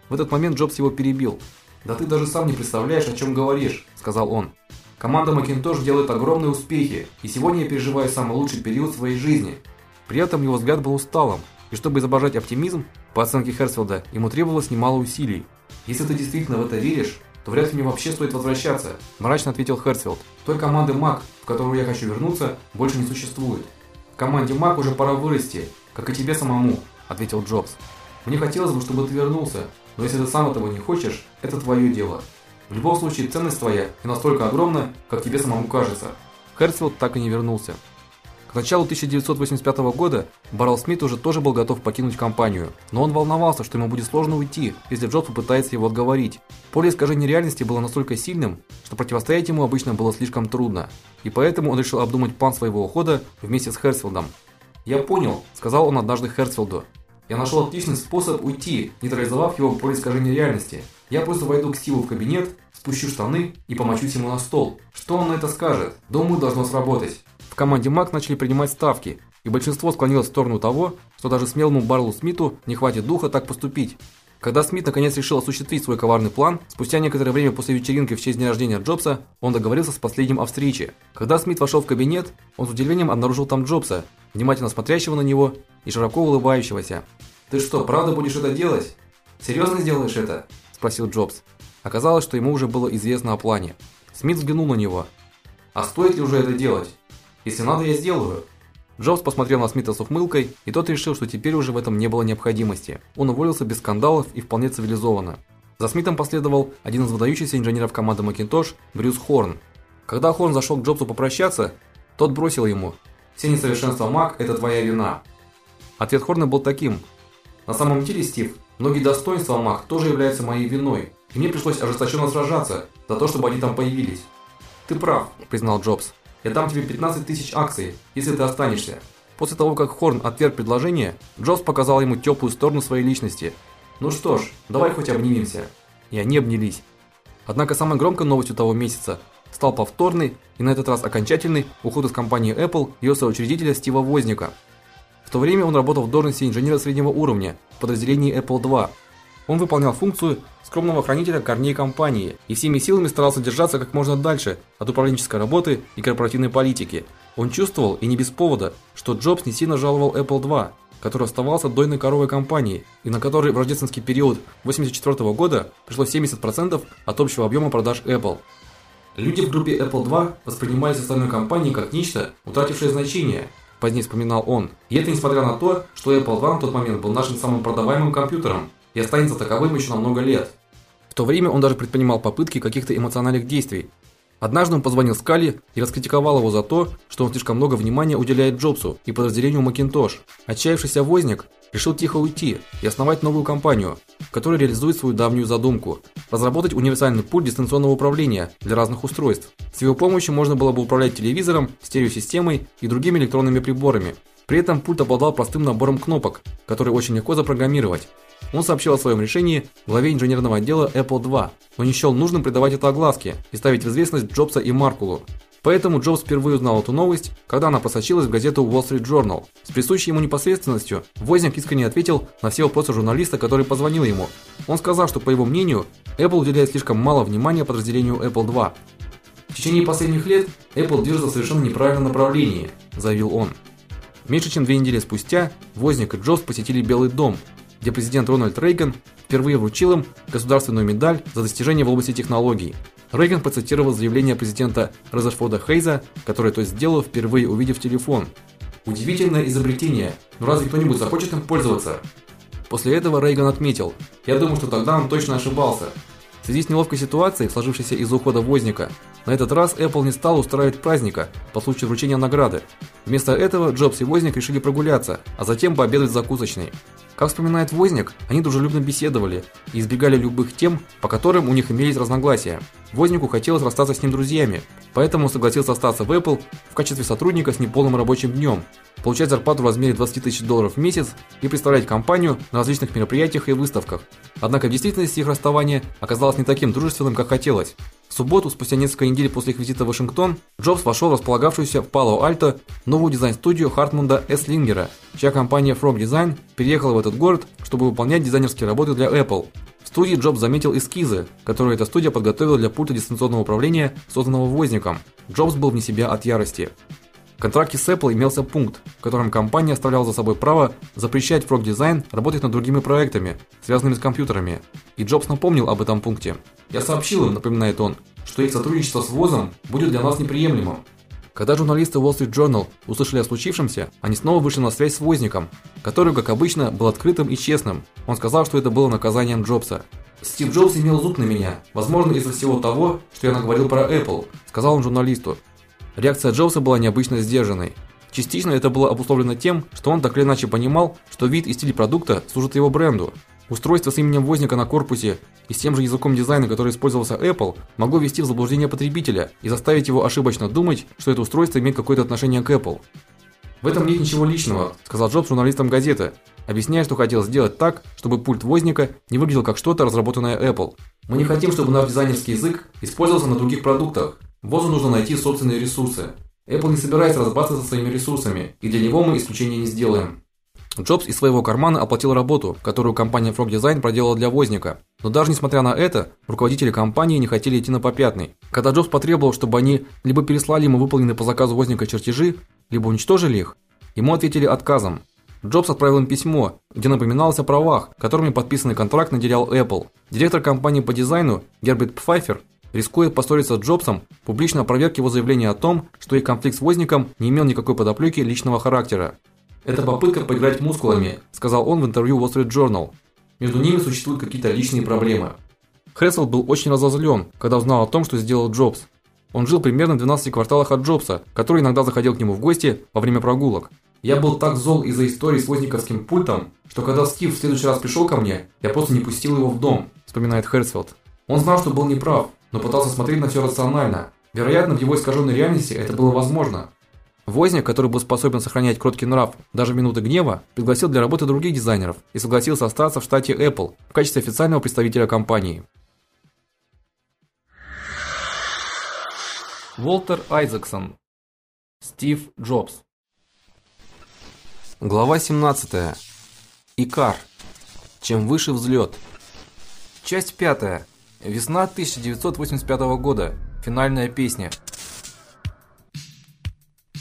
В этот момент Джобс его перебил. "Да ты даже сам не представляешь, о чем говоришь", сказал он. "Команда Macintosh делает огромные успехи, и сегодня я переживаю самый лучший период своей жизни". При этом его взгляд был усталым, и чтобы изображать оптимизм, по оценке Херцфилда, ему требовалось немало усилий. "Если ты действительно в это веришь, то вряд ли мне вообще стоит возвращаться", мрачно ответил Херцфилд. "Той команды Mac, в которую я хочу вернуться, больше не существует. Команде Mac уже пора вырасти, как и тебе самому", ответил Джобс. "Мне хотелось бы, чтобы ты вернулся, но если ты сам этого не хочешь, это твое дело. В любом случае ценность твоя не настолько огромна, как тебе самому кажется". Херцфилд так и не вернулся. К началу 1985 года Баррелл Смит уже тоже был готов покинуть компанию, но он волновался, что ему будет сложно уйти, если Джобс попытается его отговорить. Поле искажения реальности было настолько сильным, что противостоять ему обычно было слишком трудно, и поэтому он решил обдумать план своего ухода вместе с Херцфилдом. "Я понял", сказал он однажды Херцфилду. "Я нашел отличный способ уйти, нейтрализовав его поле искажения реальности. Я просто войду к Стиву в кабинет, спущу штаны и помочусь ему на стол. Что он на это скажет? Думаю, должно сработать" команде Мак начали принимать ставки, и большинство склонилось в сторону того, что даже смелому Барлу Смиту не хватит духа так поступить. Когда Смит наконец решил осуществить свой коварный план, спустя некоторое время после вечеринки в честь дня рождения Джобса, он договорился с последним о встрече. Когда Смит вошел в кабинет, он с удивлением обнаружил там Джобса, внимательно смотрящего на него и широко улыбающегося. "Ты что, правда будешь это делать? Серьезно сделаешь это?" спросил Джобс. Оказалось, что ему уже было известно о плане. Смит взглянул на него. "А стоит ли уже это делать?" Если надо, я сделаю. Джобс посмотрел на Смита с ухмылкой, и тот решил, что теперь уже в этом не было необходимости. Он уволился без скандалов и вполне цивилизованно. За Смитом последовал один из выдающихся инженеров команды Macintosh, Брюс Хорн. Когда Хорн зашел к Джобсу попрощаться, тот бросил ему: "Все несовершенства Mac это твоя вина". Ответ Хорна был таким: "На самом деле, Стив, многие достоинства Mac тоже являются моей виной, и мне пришлось ожесточенно сражаться за то, чтобы они там появились". "Ты прав", признал Джобс. Я дам тебе 15 тысяч акций, если ты останешься. После того, как Хорн отверг предложение, Джобс показал ему теплую сторону своей личности. Ну что ж, давай хоть обнимемся. И они обнялись. Однако самой громкой новостью того месяца стал повторный и на этот раз окончательный уход из компании Apple ее соучредителя Стива Возника. В то время он работал в должности инженера среднего уровня в подразделении Apple II. Он выполнял функцию скромного хранителя корней компании и всеми силами старался держаться как можно дальше от управленческой работы и корпоративной политики. Он чувствовал, и не без повода, что Джобс не сильно жаловал Apple II, который оставался дойной коровой компании, и на который в рождественский период 84 года пришло 70% от общего объема продаж Apple. Люди в группе Apple II воспринимались остальной компанией как нечто, утратившее значение, позднее вспоминал он. И это несмотря на то, что Apple II на тот момент был нашим самым продаваемым компьютером и останется таковым еще на много лет. В то время он даже предпринимал попытки каких-то эмоциональных действий. Однажды он позвонил Скали и раскритиковал его за то, что он слишком много внимания уделяет Джобсу и подразделению Macintosh. Отчаявшийся возник решил тихо уйти и основать новую компанию, которая реализует свою давнюю задумку разработать универсальный пульт дистанционного управления для разных устройств. С его помощью можно было бы управлять телевизором, стереосистемой и другими электронными приборами. При этом пульт обладал простым набором кнопок, который очень легко запрограммировать. Он сообщил о своем решении главе инженерного отдела Apple II, но не счел нужным придавать это огласке и ставить в известность Джобса и Маркулу. Поэтому Джобс впервые узнал эту новость, когда она просочилась в газету Wall Street Journal. С присущей ему непосредственностью Возник искренне ответил на все вопросы журналиста, который позвонил ему. Он сказал, что по его мнению, Apple уделяет слишком мало внимания подразделению Apple II. В течение последних лет Apple движется в совершенно неправильном направлении, заявил он. Меньше чем две недели спустя Возник и Джобс посетили Белый дом, где президент Рональд Рейган впервые вручил им государственную медаль за достижения в области технологий. Рейган процитировал заявление президента Резерфорда Хейза, которое тот сделал впервые увидев телефон. Удивительное изобретение. Но разве кто-нибудь захочет им пользоваться? После этого Рейган отметил: "Я думаю, что тогда он точно ошибался. В связи с неловкой ситуацией, сложившейся из-за ухода Возника, на этот раз Apple не стал устраивать праздника по случаю вручения награды. Вместо этого Джобс и Возник решили прогуляться, а затем пообедать в закусочной. Как вспоминает Возник, они дружелюбно беседовали и избегали любых тем, по которым у них имелись разногласия. Вознику хотелось расстаться с ним друзьями, поэтому он согласился остаться в Apple в качестве сотрудника с неполным рабочим днем, получать зарплату в размере 20 тысяч долларов в месяц и представлять компанию на различных мероприятиях и выставках. Однако в действительности их расставание оказалось не таким дружественным, как хотелось. В субботу, спустя несколько недель после их визита в Вашингтон, Джобс вошел в располагавшуюся в Пало-Альто новую дизайн-студию Хартмунда Эслингера, чья компания Frog Design переехала в этот город, чтобы выполнять дизайнерские работы для Apple. В студии Джобс заметил эскизы, которые эта студия подготовила для пульта дистанционного управления, созданного Возником. Джобс был вне себя от ярости. В контракте с Apple имелся пункт, в котором компания оставляла за собой право запрещать Frog Design работать над другими проектами, связанными с компьютерами. И Джобс напомнил об этом пункте. Я сообщил им, напоминает он, что их сотрудничество с ВОЗом будет для нас неприемлемым. Когда журналисты Wall Street Journal услышали о случившемся, они снова вышли на связь с Возником, который, как обычно, был открытым и честным. Он сказал, что это было наказанием Джобса. Стив Джобс имел зуб на меня, возможно, из-за всего того, что я наговорил про Apple, сказал он журналисту. Реакция Джобса была необычно сдержанной. Частично это было обусловлено тем, что он так или иначе понимал, что вид и стиль продукта служат его бренду. Устройство с именем Возника на корпусе и с тем же языком дизайна, который использовался Apple, могло ввести в заблуждение потребителя и заставить его ошибочно думать, что это устройство имеет какое-то отношение к Apple. В этом нет ничего личного, сказал Джобс журналистам газеты, объясняя, что хотел сделать так, чтобы пульт Возника не выглядел как что-то разработанное Apple. Мы не хотим, чтобы наш дизайнерский язык использовался на других продуктах. ВОЗу нужно найти собственные ресурсы. Apple не собирается разбрасываться своими ресурсами, и для него мы исключения не сделаем. Джобс из своего кармана оплатил работу, которую компания Frog Design проделала для Возника. Но даже несмотря на это, руководители компании не хотели идти на попятный. Когда Джобс потребовал, чтобы они либо переслали ему выполненные по заказу Возника чертежи, либо уничтожили их, ему ответили отказом. Джобс отправил им письмо, где напоминалось о правах, которыми подписанный контракт наделял Apple. Директор компании по дизайну Герберт Пфайфер рискуя поссориться с Джобсом, публично опроверг его заявление о том, что их конфликт с Возником не имел никакой подоплеки личного характера. Это попытка поиграть мускулами, сказал он в интервью Wall Street Journal. Между ними существуют какие-то личные проблемы. Хессел был очень разозлен, когда узнал о том, что сделал Джобс. Он жил примерно в 12 кварталах от Джобса, который иногда заходил к нему в гости во время прогулок. Я был так зол из-за истории с возниковским пультом, что когда Стив в следующий раз пришел ко мне, я просто не пустил его в дом, вспоминает Херцфелд. Он знал, что был неправ, но пытался смотреть на все рационально. Вероятно, в его искаженной реальности это было возможно. Возник, который был способен сохранять кроткий нрав даже в минуты гнева, пригласил для работы других дизайнеров и согласился остаться в штате Apple в качестве официального представителя компании. Волтер Айзексон. Стив Джобс. Глава 17. Икар. Чем выше взлет. Часть 5. Весна 1985 года. Финальная песня.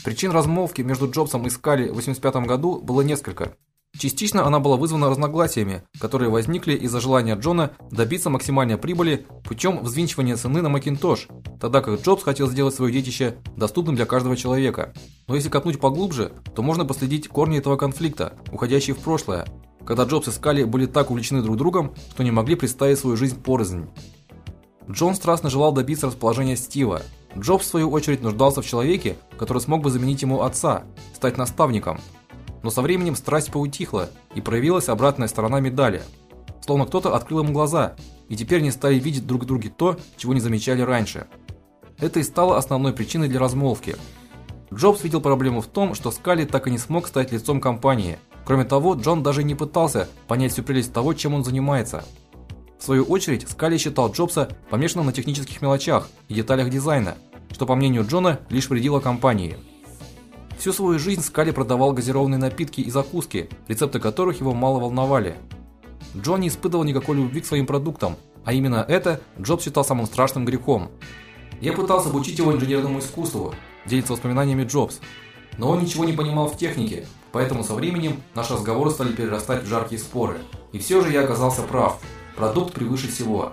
Причин размолвки между Джобсом и Скали в 1985 году было несколько. Частично она была вызвана разногласиями, которые возникли из-за желания Джона добиться максимальной прибыли путем взвинчивания цены на Macintosh, тогда как Джобс хотел сделать свое детище доступным для каждого человека. Но если копнуть поглубже, то можно последить корни этого конфликта, уходящие в прошлое, когда Джобс и Скали были так увлечены друг другом, что не могли представить свою жизнь порознь. Джон страстно желал добиться расположения Стива. Джобс в свою очередь нуждался в человеке, который смог бы заменить ему отца, стать наставником. Но со временем страсть поутихла, и проявилась обратная сторона медали. Словно кто-то открыл им глаза, и теперь они стали видеть друг в друге то, чего не замечали раньше. Это и стало основной причиной для размолвки. Джобс видел проблему в том, что Скали так и не смог стать лицом компании. Кроме того, Джон даже не пытался понять всю прелесть того, чем он занимается. В свою очередь, Скали считал Джобса помешанным на технических мелочах и деталях дизайна, что, по мнению Джона, лишь вредило компании. Всю свою жизнь Скали продавал газированные напитки и закуски, рецепты которых его мало волновали. Джон не испытывал никакой любви к своим продуктам, а именно это Джобс считал самым страшным грехом. Я пытался обучить его инженерному искусству, делится воспоминаниями Джобс. Но он ничего не понимал в технике, поэтому со временем наши разговоры стали перерастать в жаркие споры. И все же я оказался прав. Продукт превыше всего.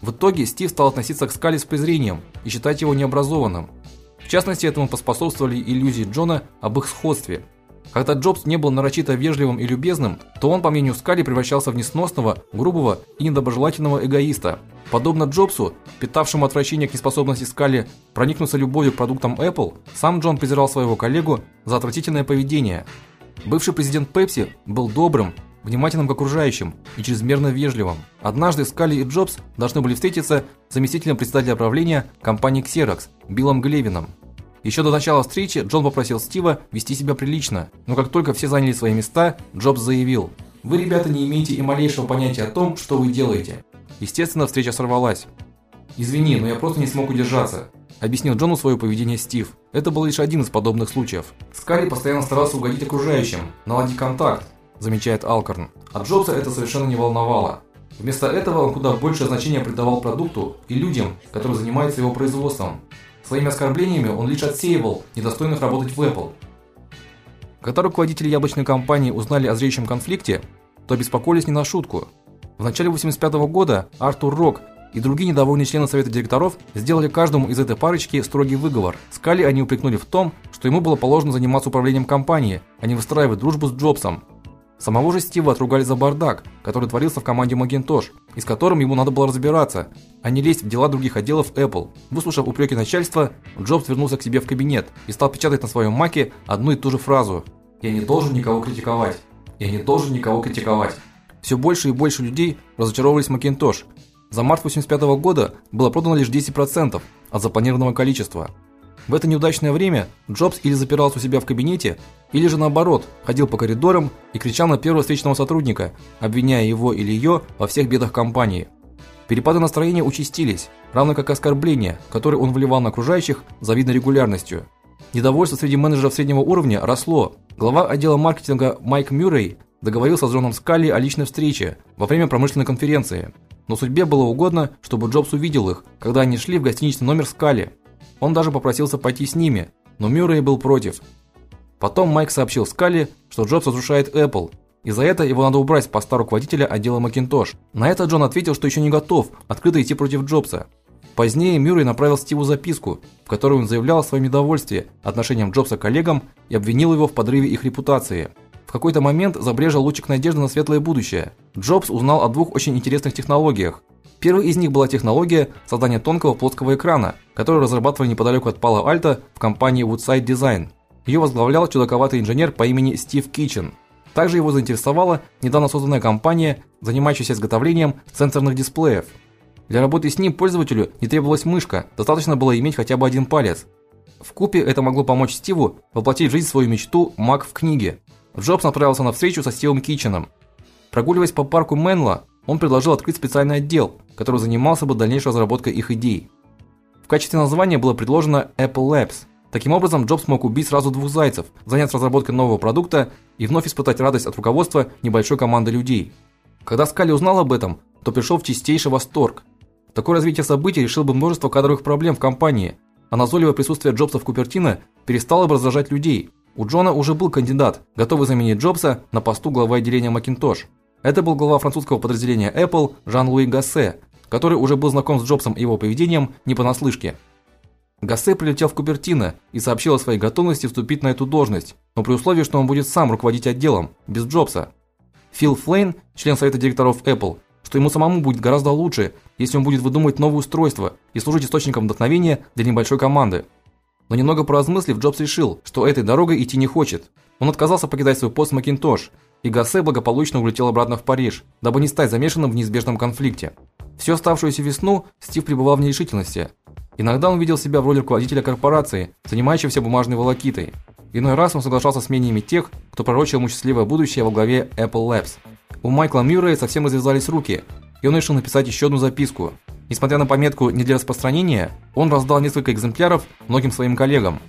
В итоге Стив стал относиться к Скали с презрением и считать его необразованным. В частности, этому поспособствовали иллюзии Джона об их сходстве. Когда Джобс не был нарочито вежливым и любезным, то он, по мнению Скали, превращался в несносного, грубого и недоброжелательного эгоиста. Подобно Джобсу, питавшему отвращение к неспособности Скали проникнуться любовью к продуктам Apple, сам Джон презирал своего коллегу за отвратительное поведение. Бывший президент Pepsi был добрым, внимательным к окружающим и чрезмерно вежливым. Однажды Скали и Джобс должны были встретиться с заместителем председателя правления компании Xerox Биллом Глевином. Еще до начала встречи Джон попросил Стива вести себя прилично, но как только все заняли свои места, Джобс заявил: "Вы, ребята, не имеете и малейшего понятия о том, что вы делаете". Естественно, встреча сорвалась. "Извини, но я просто не смог удержаться", объяснил Джону свое поведение Стив. Это был лишь один из подобных случаев. Скали постоянно старался угодить окружающим, наладить контакт, замечает Алкорн. А Джобса это совершенно не волновало. Вместо этого он куда больше значения придавал продукту и людям, которые занимаются его производством. Своими оскорблениями он лишь отсеивал недостойных работать в Apple. Когда руководители яблочной компании узнали о зреющем конфликте, то беспокоились не на шутку. В начале 85 -го года Артур Рок и другие недовольные члены совета директоров сделали каждому из этой парочки строгий выговор. Скали они упрекнули в том, что ему было положено заниматься управлением компанией, а не выстраивать дружбу с Джобсом. Самого же Стива отругали за бардак, который творился в команде Macintosh, и с которым ему надо было разбираться, а не лезть в дела других отделов Apple. Выслушав упреки начальства, Джобс вернулся к себе в кабинет и стал печатать на своем маке одну и ту же фразу: "Я не должен никого критиковать. Я не должен никого критиковать". Все больше и больше людей разочаровывались в Macintosh. За март 85 -го года было продано лишь 10% от запланированного количества. В это неудачное время Джобс или запирался у себя в кабинете, или же наоборот, ходил по коридорам и кричал на первого встречного сотрудника, обвиняя его или ее во всех бедах компании. Перепады настроения участились, равно как оскорбления, которые он вливал на окружающих с завидной регулярностью. Недовольство среди менеджеров среднего уровня росло. Глава отдела маркетинга Майк Мюррей договорился с Джоном Скалли о личной встрече во время промышленной конференции. Но судьбе было угодно, чтобы Джобс увидел их, когда они шли в гостиничный номер Скалли. Он даже попросился пойти с ними, но Мюррей был против. Потом Майк сообщил Скалли, что Джобс разрушает Apple, и за это его надо убрать с поста руководителя отдела Macintosh. На это Джон ответил, что еще не готов открыто идти против Джобса. Позднее Мюррей направил Стиву записку, в которой он заявлял о своем недовольстве отношением Джобса к коллегам и обвинил его в подрыве их репутации. В какой-то момент забрежил лучик надежды на светлое будущее. Джобс узнал о двух очень интересных технологиях, Первой из них была технология создания тонкого плоского экрана, которую разрабатывали неподалеку от Пало Альто в компании Woodside Design. Ее возглавлял чудаковатый инженер по имени Стив Китчен. Также его заинтересовала недавно созданная компания, занимающаяся изготовлением сенсорных дисплеев. Для работы с ним пользователю не требовалась мышка, достаточно было иметь хотя бы один палец. В купе это могло помочь Стиву воплотить в жизнь свою мечту Mac в книге. Джобс направился на встречу со Стивом Китченом. Прогуливаясь по парку Менла, он предложил открыть специальный отдел, который занимался бы дальнейшей разработкой их идей. В качестве названия было предложено Apple Labs. Таким образом, Джобс мог убить сразу двух зайцев: заняться разработкой нового продукта и вновь испытать радость от руководства небольшой команды людей. Когда Скали узнал об этом, то пришел в чистейший восторг. Такое развитие событий решило бы множество кадровых проблем в компании, а назойливое присутствие Джобса в Купертино перестало бы раздражать людей. У Джона уже был кандидат, готовый заменить Джобса на посту главы отделения Macintosh. Это был глава французского подразделения Apple Жан-Луи Гассе, который уже был знаком с Джобсом и его поведением не понаслышке. Гассе прилетел в Купертино и сообщил о своей готовности вступить на эту должность, но при условии, что он будет сам руководить отделом, без Джобса. Фил Флейн, член совета директоров Apple, что ему самому будет гораздо лучше, если он будет выдумывать новые устройства и служить источником вдохновения для небольшой команды. Но немного поразмыслив, Джобс решил, что этой дорогой идти не хочет. Он отказался покидать свой пост Макинтош, и Гассе благополучно улетел обратно в Париж, дабы не стать замешанным в неизбежном конфликте. Всю оставшуюся весну Стив пребывал в нерешительности. Иногда он видел себя в роли руководителя корпорации, занимающегося бумажной волокитой. Иной раз он соглашался с мнениями тех, кто пророчил ему счастливое будущее во главе Apple Labs. У Майкла Мюррея совсем развязались руки, и он решил написать еще одну записку. Несмотря на пометку не для распространения, он раздал несколько экземпляров многим своим коллегам.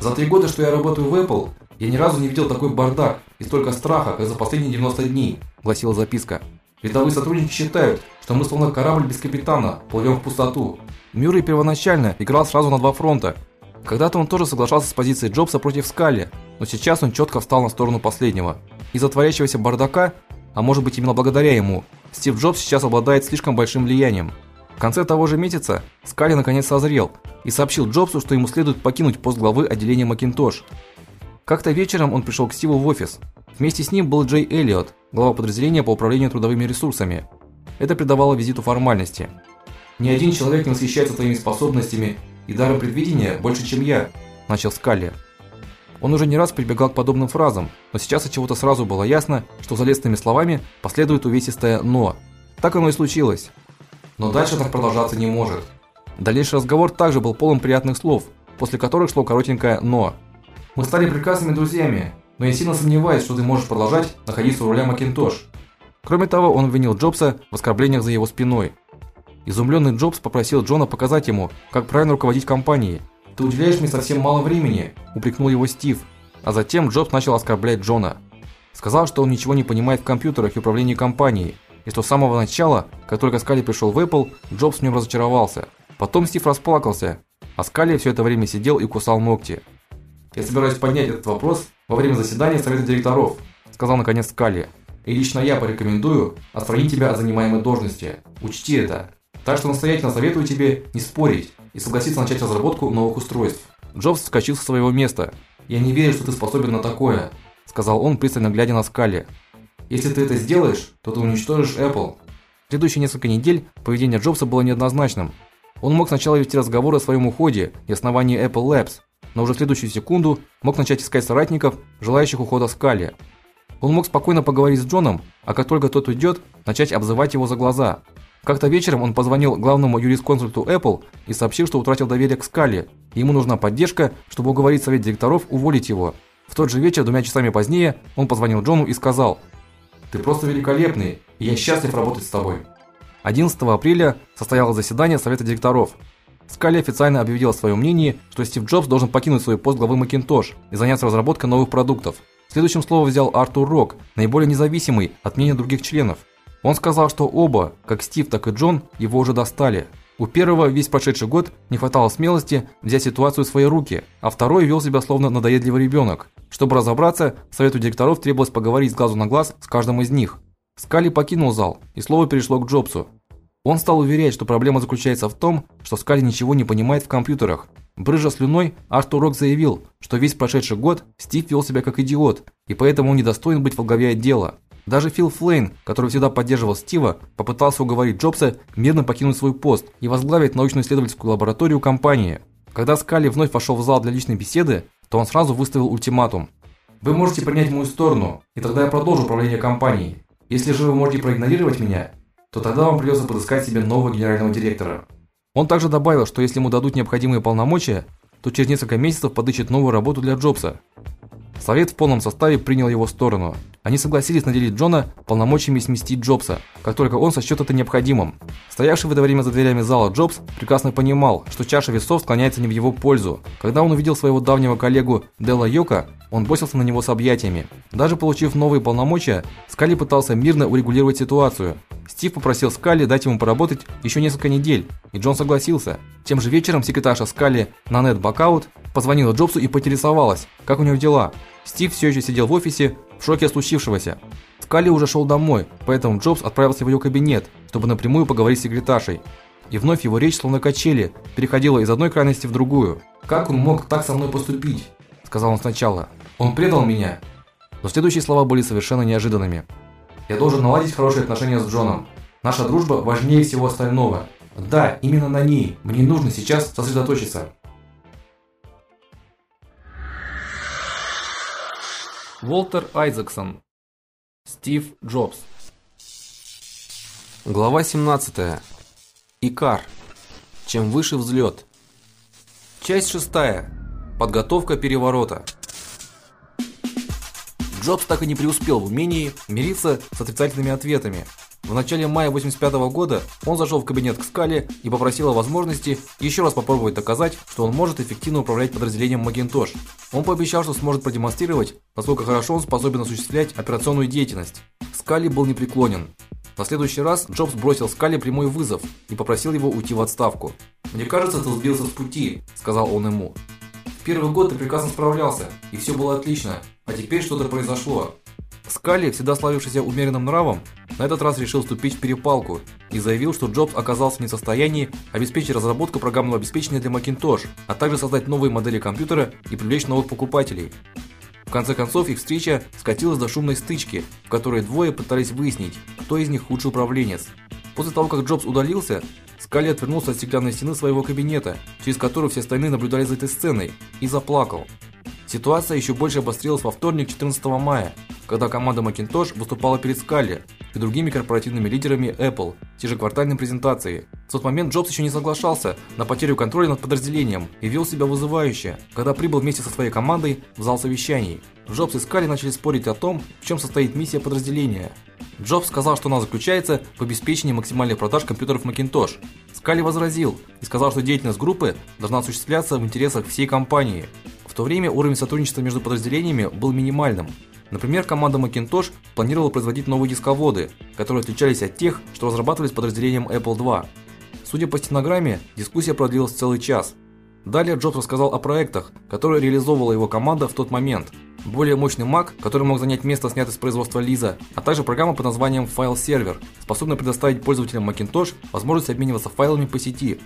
За три года, что я работаю в Apple, я ни разу не видел такой бардак и столько страха, как за последние 90 дней, гласила записка. Рядовые сотрудники считают, что мы словно корабль без капитана, плывем в пустоту. Мюррей первоначально играл сразу на два фронта. Когда-то он тоже соглашался с позицией Джобса против Скалли, но сейчас он четко встал на сторону последнего. Из-за творящегося бардака, а может быть именно благодаря ему, Стив Джобс сейчас обладает слишком большим влиянием. В конце того же месяца Скалли наконец созрел и сообщил Джобсу, что ему следует покинуть пост главы отделения Macintosh. Как-то вечером он пришел к Стиву в офис. Вместе с ним был Джей Эллиот, глава подразделения по управлению трудовыми ресурсами. Это придавало визиту формальности. Ни один человек не восхищается твоими способностями и даром предвидения больше, чем я, начал Скалли. Он уже не раз прибегал к подобным фразам, но сейчас от чего-то сразу было ясно, что за лестными словами последует увесистое но. Так оно и случилось. Но дальше так продолжаться не может. Дальнейший разговор также был полон приятных слов, после которых шло коротенькое но. Мы стали прекрасными друзьями, но я сильно сомневаюсь, что ты можешь продолжать находиться у руля Макинтош. Кроме того, он обвинил Джобса в оскорблениях за его спиной. Изумленный Джобс попросил Джона показать ему, как правильно руководить компанией. Ты уделяешь мне совсем мало времени, упрекнул его Стив. А затем Джобс начал оскорблять Джона. Сказал, что он ничего не понимает в компьютерах и управлении компанией, и что с самого начала, как только Скали пришел в Apple, Джобс в нем разочаровался. Потом Стив расплакался, а Скали все это время сидел и кусал ногти. Я собираюсь поднять этот вопрос во время заседания совета директоров, сказал наконец Скали. И лично я порекомендую отстранить тебя от занимаемой должности. Учти это. Так что настоятельно советую тебе не спорить и согласиться начать разработку новых устройств. Джобс вскочил со своего места. Я не верю, что ты способен на такое, сказал он, пристально глядя на Скали. Если ты это сделаешь, то ты уничтожишь Apple. В следующие несколько недель поведение Джобса было неоднозначным. Он мог сначала вести разговоры о своем уходе и основании Apple Labs, но уже в следующую секунду мог начать искать соратников, желающих ухода Скали. Он мог спокойно поговорить с Джоном, а как только тот уйдет, начать обзывать его за глаза. Как-то вечером он позвонил главному юрисконсульту Apple и сообщил, что утратил доверие к Скалли. Ему нужна поддержка, чтобы уговорить совет директоров уволить его. В тот же вечер, двумя часами позднее, он позвонил Джону и сказал: "Ты просто великолепный, и я счастлив работать с тобой". 11 апреля состоялось заседание совета директоров. Скалли официально объявил о своем мнении, что Стив Джобс должен покинуть свой пост главы Macintosh и заняться разработкой новых продуктов. Следующим слово взял Артур Рок, наиболее независимый от мнения других членов. Он сказал, что оба, как Стив, так и Джон, его уже достали. У первого весь прошедший год не хватало смелости взять ситуацию в свои руки, а второй вел себя словно надоедливый ребенок. Чтобы разобраться, совету директоров требовалось поговорить с глазу на глаз с каждым из них. Скали покинул зал, и слово перешло к Джобсу. Он стал уверять, что проблема заключается в том, что Скали ничего не понимает в компьютерах. Брыжа слюной, Артур Рок заявил, что весь прошедший год Стив вел себя как идиот, и поэтому он недостоин быть во главе отдела. Даже Фил Флейн, который всегда поддерживал Стива, попытался уговорить Джобса мирно покинуть свой пост и возглавить научно-исследовательскую лабораторию компании. Когда Скали вновь вошел в зал для личной беседы, то он сразу выставил ультиматум. Вы можете принять мою сторону, и тогда я продолжу управление компанией. Если же вы можете проигнорировать меня, то тогда вам придется подыскать себе нового генерального директора. Он также добавил, что если ему дадут необходимые полномочия, то через несколько месяцев подыщет новую работу для Джобса. Совет в полном составе принял его сторону. Они согласились наделить Джона полномочиями сместить Джобса, как только он сочтет это необходимым. Стоявший в это время за дверями зала Джобс прекрасно понимал, что чаша весов склоняется не в его пользу. Когда он увидел своего давнего коллегу Дела Йока, он бросился на него с объятиями. Даже получив новые полномочия, Скали пытался мирно урегулировать ситуацию. Стив попросил Скали дать ему поработать еще несколько недель, и Джон согласился. Тем же вечером секретарша Скали Нанет Бакаут позвонила Джобсу и поинтересовалась, как у него дела. Стив все еще сидел в офисе, в шоке от случившегося. Скали уже ушел домой, поэтому Джобс отправился в ее кабинет, чтобы напрямую поговорить с секретаршей. И вновь его речь словно качели, переходила из одной крайности в другую. Как он мог так со мной поступить? сказал он сначала. Он предал меня. Но следующие слова были совершенно неожиданными. Я должен наладить хорошие отношения с Джоном. Наша дружба важнее всего остального. Да, именно на ней мне нужно сейчас сосредоточиться. Волтер Айзексон. Стив Джобс. Глава 17. Икар. Чем выше взлет. Часть шестая. Подготовка переворота. Джобс так и не преуспел в умении мириться с отрицательными ответами. В начале мая 85 -го года он зашел в кабинет к Скале и попросил о возможности еще раз попробовать доказать, что он может эффективно управлять подразделением Macintosh. Он пообещал, что сможет продемонстрировать, насколько хорошо он способен осуществлять операционную деятельность. Скали был непреклонен. На следующий раз Джобс бросил Скале прямой вызов и попросил его уйти в отставку. "Мне кажется, ты сбился с пути", сказал он ему. "В первый год ты прекрасно справлялся, и все было отлично, а теперь что-то произошло. Скалли, всегда славившийся умеренным нравом, на этот раз решил вступить в перепалку и заявил, что Джобс оказался не в состоянии обеспечить разработку программного обеспечения для Macintosh, а также создать новые модели компьютера и привлечь новых покупателей. В конце концов, их встреча скатилась до шумной стычки, в которой двое пытались выяснить, кто из них худший управленец. После того, как Джобс удалился, Скалли отвернулся от стеклянной стены своего кабинета, через которую все остальные наблюдали за этой сценой, и заплакал. Ситуация еще больше обострилась во вторник, 14 мая, когда команда Macintosh выступала перед Скалли и другими корпоративными лидерами Apple в ежеквартальной презентации. В тот момент Джобс еще не соглашался на потерю контроля над подразделением и вел себя вызывающе, когда прибыл вместе со своей командой в зал совещаний. Джобс и Скалли начали спорить о том, в чем состоит миссия подразделения. Джобс сказал, что она заключается в обеспечении максимальных продаж компьютеров Macintosh. Скалли возразил и сказал, что деятельность группы должна осуществляться в интересах всей компании. В то время уровень сотрудничества между подразделениями был минимальным. Например, команда Macintosh планировала производить новые дисководы, которые отличались от тех, что разрабатывались подразделением Apple II. Судя по стенограмме, дискуссия продлилась целый час. Далее Джобс рассказал о проектах, которые реализовывала его команда в тот момент. Более мощный Mac, который мог занять место снятое с производства Lisa, а также программа под названием File Server, способная предоставить пользователям Macintosh возможность обмениваться файлами по сети.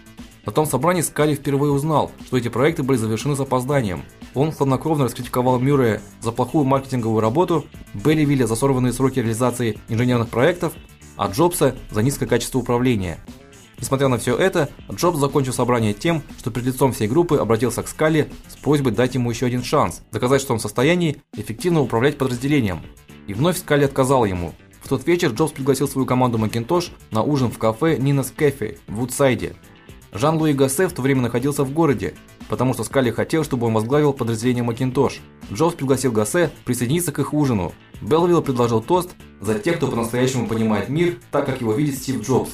На том собрании Скали впервые узнал, что эти проекты были завершены с опозданием. Он хладнокровно раскритиковал Мюррея за плохую маркетинговую работу, Белливилля за сорванные сроки реализации инженерных проектов, а Джобса за низкое качество управления. Несмотря на все это, Джобс закончил собрание тем, что перед лицом всей группы обратился к Скали с просьбой дать ему еще один шанс, доказать, что он в состоянии эффективно управлять подразделением. И вновь Скали отказал ему. В тот вечер Джобс пригласил свою команду Macintosh на ужин в кафе Nina's Cafe в Вудсайде. Жан-Луи Гассе в то время находился в городе, потому что Скали хотел, чтобы он возглавил подразделение Macintosh. Джобс пригласил Гассе присоединиться к их ужину. Белвилл предложил тост за тех, кто по-настоящему понимает мир, так как его видит Стив Джобс.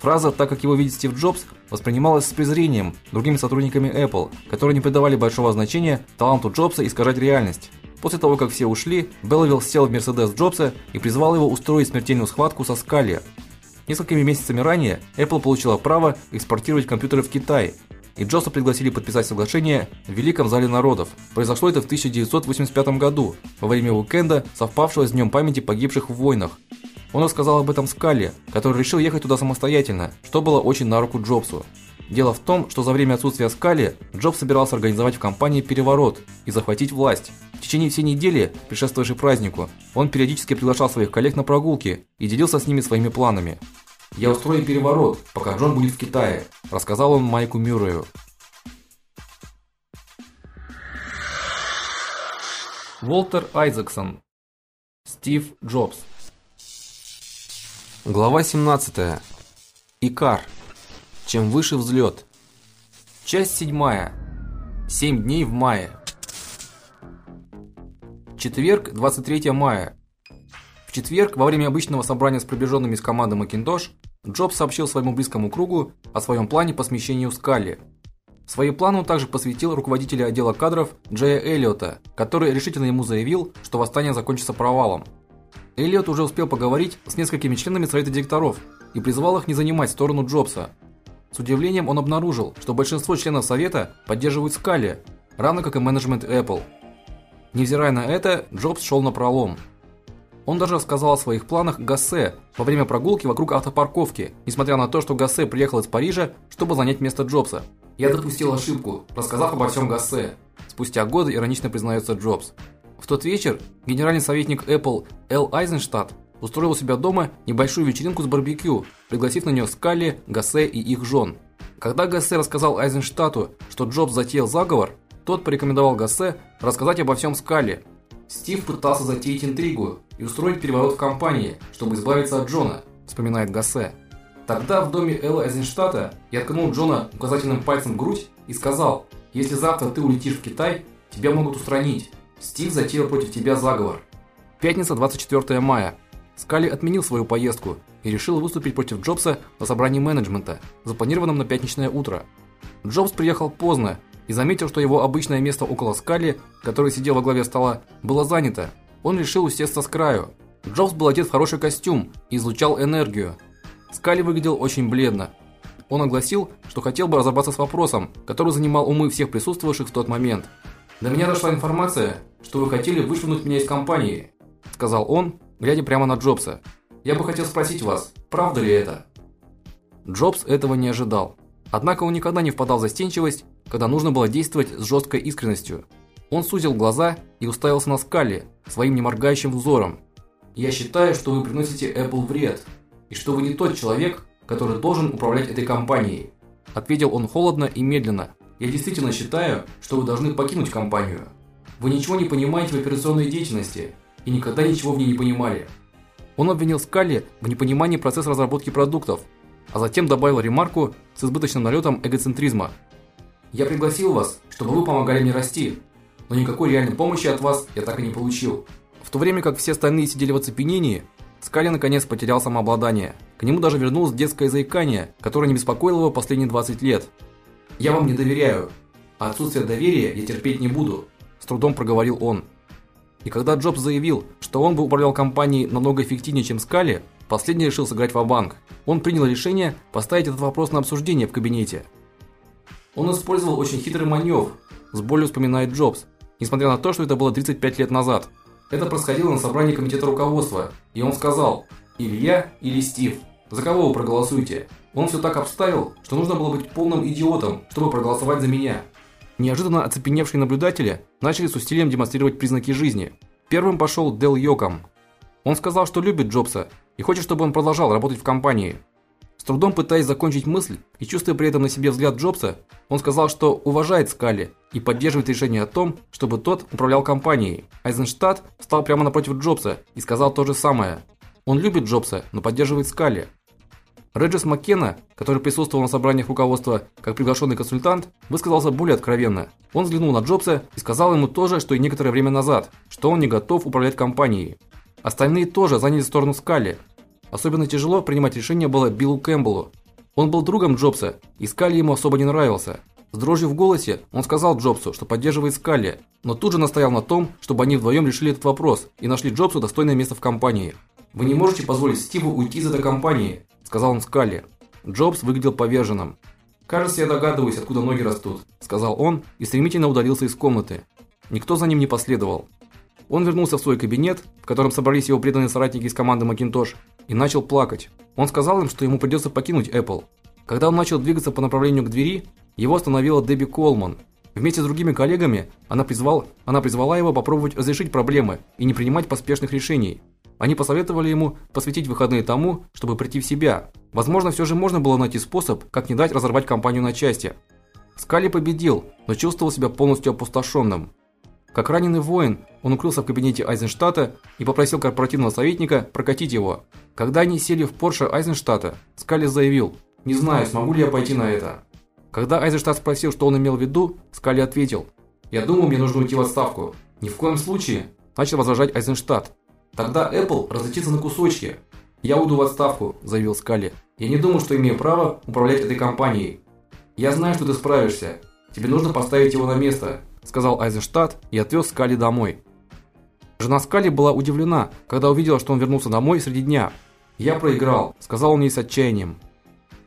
Фраза "так как его видит Стив Джобс" воспринималась с презрением другими сотрудниками Apple, которые не придавали большого значения таланту Джобса искажать реальность. После того, как все ушли, Белвилл сел в Мерседес Джобса и призвал его устроить смертельную схватку со Скалли. Несколькими месяцами ранее Apple получила право экспортировать компьютеры в Китай, и Джобса пригласили подписать соглашение в Великом зале народов. Произошло это в 1985 году, во время уикенда, совпавшего с днем памяти погибших в войнах. Он рассказал об этом Скалли, который решил ехать туда самостоятельно, что было очень на руку Джобсу. Дело в том, что за время отсутствия Скалли Джобс собирался организовать в компании переворот и захватить власть. В течение всей недели, предшествовавшей празднику, он периодически приглашал своих коллег на прогулки и делился с ними своими планами. "Я устрою переворот, пока Джон будет в Китае", рассказал он Майку Мюррею. Волтер Айзексон. Стив Джобс. Глава 17. Икар. Чем выше взлет. Часть 7. 7 дней в мае. Четверг, 23 мая. В четверг, во время обычного собрания с пробеженными из команды Macintosh, Джобс сообщил своему близкому кругу о своем плане по смещению Скалли. Свои планы он также посвятил руководителю отдела кадров Джея Эллиота, который решительно ему заявил, что восстание закончится провалом. Эллиот уже успел поговорить с несколькими членами совета директоров и призвал их не занимать сторону Джобса. С удивлением он обнаружил, что большинство членов совета поддерживают Скалли, равно как и менеджмент Apple. Невзирая на это, Джобс шел на пролом. Он даже рассказал о своих планах Гассе во время прогулки вокруг автопарковки, несмотря на то, что Гассе приехал из Парижа, чтобы занять место Джобса. Я допустил ошибку, рассказав обо всем Гассе. Спустя годы иронично признается Джобс. В тот вечер генеральный советник Apple Эл Айзенштадт устроил у себя дома небольшую вечеринку с барбекю, пригласив на нее Скалли, Гассе и их жен. Когда Гассе рассказал Айзенштату, что Джобс затеял заговор, тот порекомендовал Гассе рассказать обо всем Скалли. Стив пытался затеять интригу и устроить переворот в компании, чтобы избавиться от Джона, вспоминает Гассе. Тогда в доме Элла Айзенштата я ткнул Джона указательным пальцем в грудь и сказал: "Если завтра ты улетишь в Китай, тебя могут устранить. Стив затеял против тебя заговор". Пятница, 24 мая. Скали отменил свою поездку и решил выступить против Джобса на собрании менеджмента, запланированном на пятничное утро. Джобс приехал поздно и заметил, что его обычное место около Скали, который сидел во главе стола, было занято. Он решил усесться с краю. Джобс был одет в хороший костюм и излучал энергию. Скали выглядел очень бледно. Он огласил, что хотел бы разобраться с вопросом, который занимал умы всех присутствовавших в тот момент. До меня дошла информация, что вы хотели вышвырнуть меня из компании, сказал он, глядя прямо на Джобса. Я бы хотел спросить вас, правда ли это? Джобс этого не ожидал. Однако он никогда не впадал в застенчивость, когда нужно было действовать с жесткой искренностью. Он сузил глаза и уставился на Скалли своим неморгающим взором. Я считаю, что вы приносите Apple вред, и что вы не тот человек, который должен управлять этой компанией, ответил он холодно и медленно. Я действительно считаю, что вы должны покинуть компанию. Вы ничего не понимаете в операционной деятельности и никогда ничего в ней не понимали. Он обвинил Скалли в непонимании процесса разработки продуктов, а затем добавил ремарку с избыточным налетом эгоцентризма. Я пригласил вас, чтобы вы помогали мне расти, но никакой реальной помощи от вас я так и не получил. В то время как все остальные сидели в оцепенении, Скалли наконец потерял самообладание. К нему даже вернулось детское заикание, которое не беспокоило его последние 20 лет. Я вам не доверяю. А отсутствие доверия я терпеть не буду, с трудом проговорил он. И когда Джобс заявил, что он бы управлял компанией намного эффективнее, чем Скали, последний решил сыграть в банк Он принял решение поставить этот вопрос на обсуждение в кабинете. Он использовал очень хитрый маневр, с болью вспоминает Джобс, несмотря на то, что это было 35 лет назад. Это происходило на собрании комитета руководства, и он сказал: "Или я, или Стив. За кого вы проголосуете?" Он все так обставил, что нужно было быть полным идиотом, чтобы проголосовать за меня. Неожиданно оцепеневшие наблюдатели начали с усилием демонстрировать признаки жизни. Первым пошел Дел Йоком. Он сказал, что любит Джобса и хочет, чтобы он продолжал работать в компании. С трудом пытаясь закончить мысль и чувствуя при этом на себе взгляд Джобса, он сказал, что уважает Скалли и поддерживает решение о том, чтобы тот управлял компанией. Айзенштадт встал прямо напротив Джобса и сказал то же самое. Он любит Джобса, но поддерживает Скалли. Реджис Маккена, который присутствовал на собраниях руководства как приглашенный консультант, высказался более откровенно. Он взглянул на Джобса и сказал ему то же, что и некоторое время назад, что он не готов управлять компанией. Остальные тоже заняли сторону Скалли. Особенно тяжело принимать решение было Биллу Кэмпбеллу. Он был другом Джобса, и Скалли ему особо не нравился. С дрожью в голосе он сказал Джобсу, что поддерживает Скалли, но тут же настоял на том, чтобы они вдвоем решили этот вопрос и нашли Джобсу достойное место в компании. Вы не можете позволить Стиву уйти из этой компании сказал он Скалли. Джобс выглядел поверженным. "Кажется, я догадываюсь, откуда ноги растут", сказал он и стремительно удалился из комнаты. Никто за ним не последовал. Он вернулся в свой кабинет, в котором собрались его преданные соратники из команды Macintosh, и начал плакать. Он сказал им, что ему придется покинуть Apple. Когда он начал двигаться по направлению к двери, его остановила Дебби Колман. Вместе с другими коллегами она призвала, она призвала его попробовать разрешить проблемы и не принимать поспешных решений. Они посоветовали ему посвятить выходные тому, чтобы прийти в себя. Возможно, все же можно было найти способ, как не дать разорвать компанию на части. Скали победил, но чувствовал себя полностью опустошенным. Как раненый воин, он укрылся в кабинете Айзенштата и попросил корпоративного советника прокатить его. Когда они сели в Porsche Айзенштата, Скали заявил: "Не знаю, смогу ли я пойти на это". Когда Айзенштадт спросил, что он имел в виду, Скали ответил: "Я думаю, мне нужно уйти в отставку". "Ни в коем случае", начал возражать Айзенштадт. Тогда Apple разлетится на кусочки. Я уйду в отставку, заявил Скали. Я не думаю, что имею право управлять этой компанией. Я знаю, что ты справишься. Тебе нужно поставить его на место, сказал Айзенштадт и отвез Скали домой. Жена Скали была удивлена, когда увидела, что он вернулся домой среди дня. "Я проиграл", сказал он ей с отчаянием.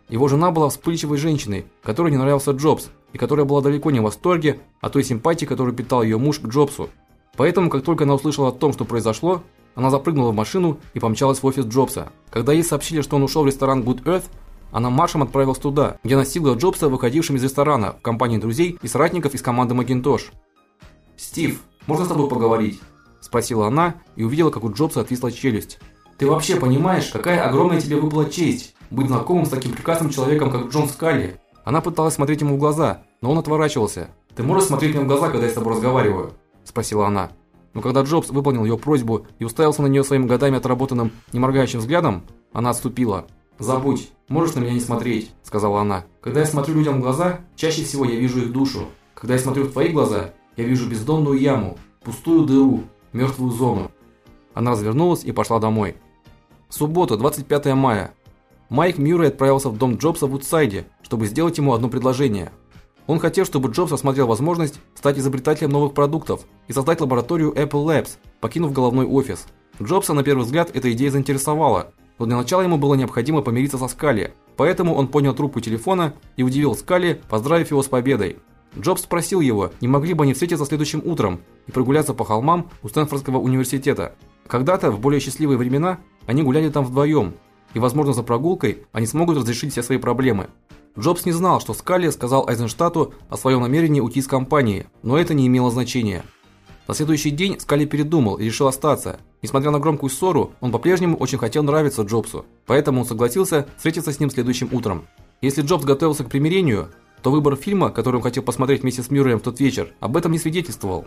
Его жена была вспыльчивой женщиной, которой не нравился Джобс, и которая была далеко не в восторге от той симпатии, которую питал ее муж к Джобсу. Поэтому, как только она услышала о том, что произошло, она запрыгнула в машину и помчалась в офис Джобса. Когда ей сообщили, что он ушел в ресторан Good Earth, она маршем отправилась туда, где настигла Джобса, выходившим из ресторана в компании друзей и соратников из команды Macintosh. "Стив, можно с тобой поговорить?" спросила она и увидела, как у Джобса отвисла челюсть. Ты вообще понимаешь, какая огромная тебе выпала честь быть знакомым с таким прекрасным человеком, как Джон Скалли? Она пыталась смотреть ему в глаза, но он отворачивался. Ты можешь смотреть мне в глаза, когда я с тобой разговариваю? спросила она. Но когда Джобс выполнил ее просьбу и уставился на нее своим годами отработанным неморгающим взглядом, она отступила. "Забудь, можешь на меня не смотреть", сказала она. "Когда я смотрю людям в глаза, чаще всего я вижу их душу. Когда я смотрю в твои глаза, я вижу бездонную яму, пустую дыру, мертвую зону". Она развернулась и пошла домой. Суббота, 25 мая. Майк Мюррей отправился в дом Джобса в Утсайде, чтобы сделать ему одно предложение. Он хотел, чтобы Джобс осмотрел возможность стать изобретателем новых продуктов и создать лабораторию Apple Labs, покинув головной офис. Джобса на первый взгляд эта идея заинтересовала, но для начала ему было необходимо помириться со Скалли, поэтому он поднял трубку телефона и удивил Скалли, поздравив его с победой. Джобс спросил его, не могли бы они встретиться следующим утром и прогуляться по холмам у Стэнфордского университета. Когда-то в более счастливые времена они гуляли там вдвоем, и, возможно, за прогулкой они смогут разрешить все свои проблемы. Джобс не знал, что Скалли сказал Айзенштату о своем намерении уйти из компании, но это не имело значения. На следующий день Скалли передумал и решил остаться. Несмотря на громкую ссору, он по-прежнему очень хотел нравиться Джобсу, поэтому он согласился встретиться с ним следующим утром. Если Джобс готовился к примирению, то выбор фильма, который он хотел посмотреть вместе с Мюрреем в тот вечер, об этом не свидетельствовал.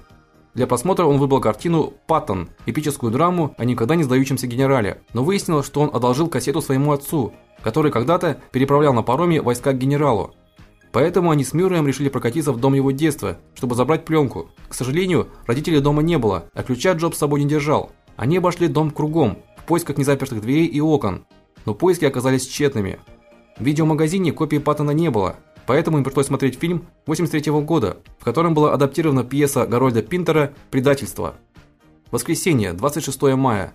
Для просмотра он выбрал картину Паттон, эпическую драму о никогда не сдающемся генерале, но выяснилось, что он одолжил кассету своему отцу, который когда-то переправлял на пароме войска к генералу. Поэтому они с Мюрреем решили прокатиться в дом его детства, чтобы забрать пленку. К сожалению, родителей дома не было, а ключа Джоб с собой не держал. Они обошли дом кругом в поисках незапертых дверей и окон, но поиски оказались тщетными. В видеомагазине копии Паттона не было, Поэтому им пришлось смотреть фильм 83 года, в котором была адаптирована пьеса Гарольда Пинтера Предательство. Воскресенье, 26 мая.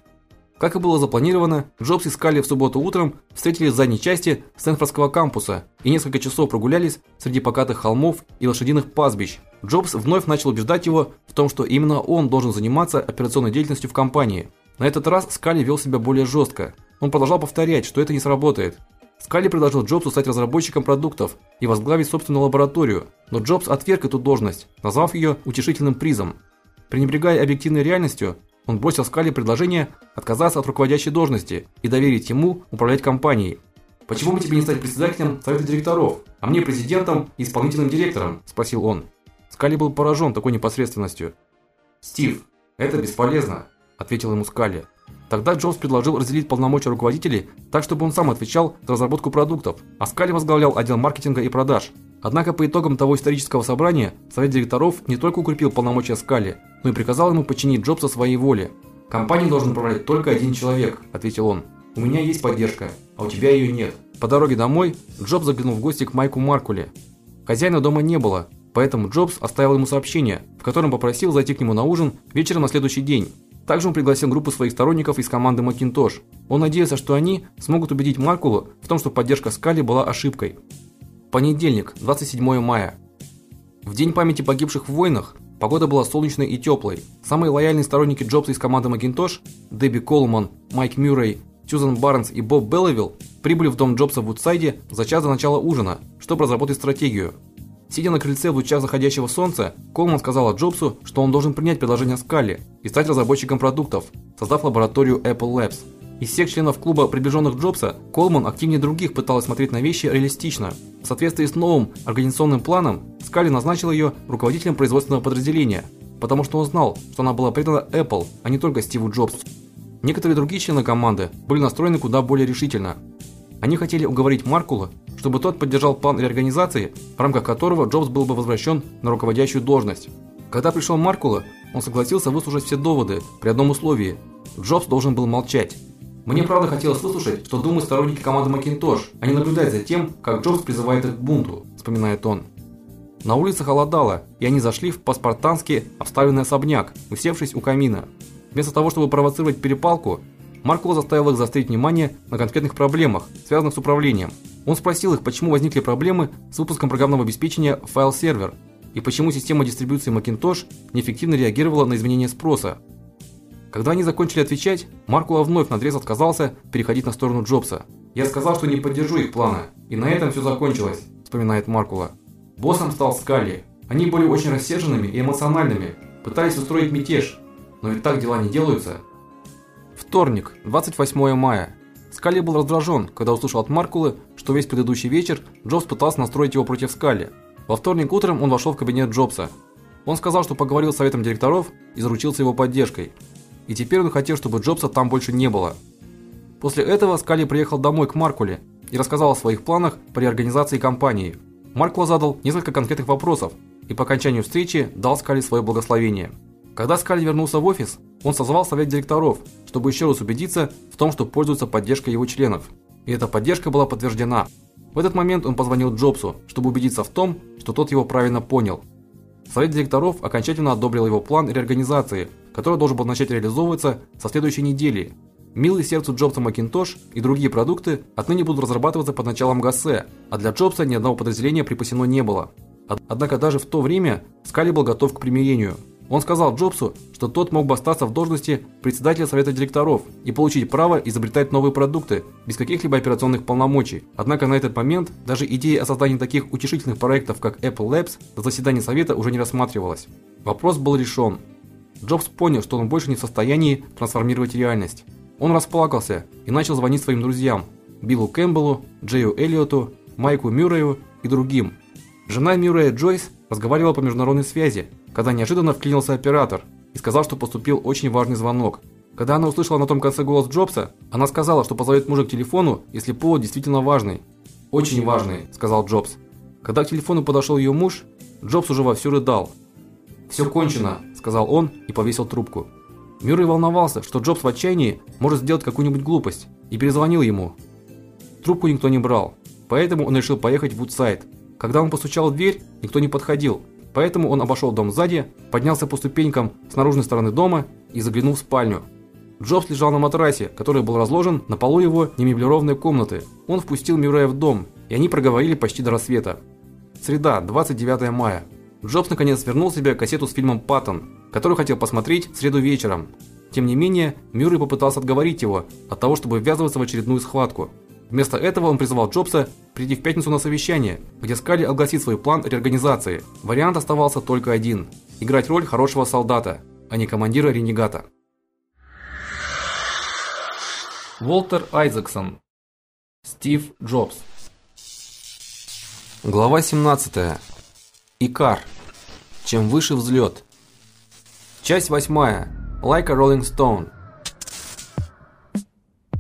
Как и было запланировано, Джобс и Скалли в субботу утром встретились в задней части Стэнфордского кампуса и несколько часов прогулялись среди покатых холмов и лошадиных пастбищ. Джобс вновь начал убеждать его в том, что именно он должен заниматься операционной деятельностью в компании. На этот раз Скалли вел себя более жестко. Он продолжал повторять, что это не сработает, Скалли предложил Джобсу стать разработчиком продуктов и возглавить собственную лабораторию, но Джобс отверг эту должность, назвав ее утешительным призом. Пренебрегая объективной реальностью, он бросил Скалли предложение отказаться от руководящей должности и доверить ему управлять компанией. Почему бы тебе не стать председателем совета директоров, а мне президентом и исполнительным директором, спросил он. Скалли был поражен такой непосредственностью. Стив, это бесполезно, ответил ему Скалли. Тогда Джобс предложил разделить полномочия руководителей так, чтобы он сам отвечал за разработку продуктов, а Скали возглавлял отдел маркетинга и продаж. Однако по итогам того исторического собрания совет директоров не только укрепил полномочия Скали, но и приказал ему подчинить Джобса своей воле. "Компанией должен управлять только один человек", ответил он. "У меня есть поддержка, а у тебя ее нет". По дороге домой Джобс заглянул в гости к Майку Маркуле. Хозяина дома не было, поэтому Джобс оставил ему сообщение, в котором попросил зайти к нему на ужин вечером на следующий день. Также он пригласил группу своих сторонников из команды Macintosh. Он надеялся, что они смогут убедить Маркулу в том, что поддержка Скали была ошибкой. Понедельник, 27 мая. В день памяти погибших в войнах погода была солнечной и теплой. Самые лояльные сторонники Джобса из команды Macintosh, Дебби Колман, Майк Мюррей, Сьюзан Барнс и Боб Беллевилл прибыли в дом Джобса в Вудсайде за час до начала ужина, чтобы разработать стратегию. Сидя на крыльце в лучах заходящего солнца, Колман сказала Джобсу, что он должен принять предложение Скалли и стать разработчиком продуктов, создав лабораторию Apple Labs. Из всех членов клуба приближенных Джобса, Колман активнее других пыталась смотреть на вещи реалистично. В соответствии с новым организационным планом, Скалли назначил ее руководителем производственного подразделения, потому что он знал, что она была предана Apple, а не только Стиву Джобсу. Некоторые другие члены команды были настроены куда более решительно. Они хотели уговорить Маркула, чтобы тот поддержал план реорганизации, в рамках которого Джобс был бы возвращен на руководящую должность. Когда пришел Маркула, он согласился выслушать все доводы при одном условии: Джобс должен был молчать. Мне правда хотелось выслушать, что думают сторонники команды Macintosh, а не наблюдать за тем, как Джобс призывает их к бунту, вспоминает он. На улице холодало, и они зашли в паспартанский обставленный особняк, усевшись у камина. Вместо того, чтобы провоцировать перепалку, Маркула заставил их заострить внимание на конкретных проблемах, связанных с управлением. Он спросил их, почему возникли проблемы с выпуском программного обеспечения файл-сервер и почему система дистрибуции Macintosh неэффективно реагировала на изменения спроса. Когда они закончили отвечать, Маркула вновь наотрез отказался переходить на сторону Джобса. Я сказал, что не поддержу их планы, и на этом все закончилось, вспоминает Маркула. Боссом стал Скалли. Они были очень рассерженными и эмоциональными, пытались устроить мятеж. Но ведь так дела не делаются Вторник, 28 мая. Скали был раздражен, когда услышал от Маркулы, что весь предыдущий вечер Джобс пытался настроить его против Скали. Во вторник утром он вошел в кабинет Джобса. Он сказал, что поговорил с советом директоров и заручился его поддержкой. И теперь он хотел, чтобы Джобса там больше не было. После этого Скали приехал домой к Маркуле и рассказал о своих планах по реорганизации компании. Маркула задал несколько конкретных вопросов и по окончанию встречи дал Скали свое благословение. Когда Скали вернулся в офис, он созвал совет директоров, чтобы еще раз убедиться в том, что пользуется поддержкой его членов. И эта поддержка была подтверждена. В этот момент он позвонил Джобсу, чтобы убедиться в том, что тот его правильно понял. Совет директоров окончательно одобрил его план реорганизации, который должен был начать реализовываться со следующей недели. Милый сердцу Джобса Макинтош и другие продукты отныне будут разрабатываться под началом Гассе, а для Джобса ни одного подразделения припасено не было. Однако даже в то время Скали был готов к примирению. Он сказал Джобсу, что тот мог бы остаться в должности председателя совета директоров и получить право изобретать новые продукты без каких-либо операционных полномочий. Однако на этот момент даже идея о создании таких утешительных проектов, как Apple Labs, на заседании совета уже не рассматривалась. Вопрос был решен. Джобс понял, что он больше не в состоянии трансформировать реальность. Он расплакался и начал звонить своим друзьям: Биллу Кэмпбеллу, Джею Эллиоту, Майку Мюррею и другим. Жена Мюррея Джойс разговаривала по международной связи, когда неожиданно вклинился оператор и сказал, что поступил очень важный звонок. Когда она услышала на том конце голос Джобса, она сказала, что позовет мужа к телефону, если повод действительно важный. "Очень важный", сказал Джобс. Когда к телефону подошел ее муж, Джобс уже вовсю рыдал. «Все кончено", сказал он и повесил трубку. Мюррей волновался, что Джобс в отчаянии может сделать какую-нибудь глупость, и перезвонил ему. Трубку никто не брал, поэтому он решил поехать в Вудсайд. Когда он постучал в дверь, никто не подходил, поэтому он обошел дом сзади, поднялся по ступенькам с наружной стороны дома и заглянул в спальню. Джобс лежал на матрасе, который был разложен на полу его немеблированной комнаты. Он впустил Мюррея в дом, и они проговорили почти до рассвета. Среда, 29 мая. Джобс наконец вернул себе кассету с фильмом Паттон, которую хотел посмотреть в среду вечером. Тем не менее, Мюррей попытался отговорить его от того, чтобы ввязываться в очередную схватку. Вместо этого он призвал Джобса прийти в пятницу на совещание, где Скали огласит свой план реорганизации. Вариант оставался только один играть роль хорошего солдата, а не командира ренегата. Волтер Айзексон. Стив Джобс. Глава 17. Икар. Чем выше взлет. Часть 8. Like a Rolling Stone.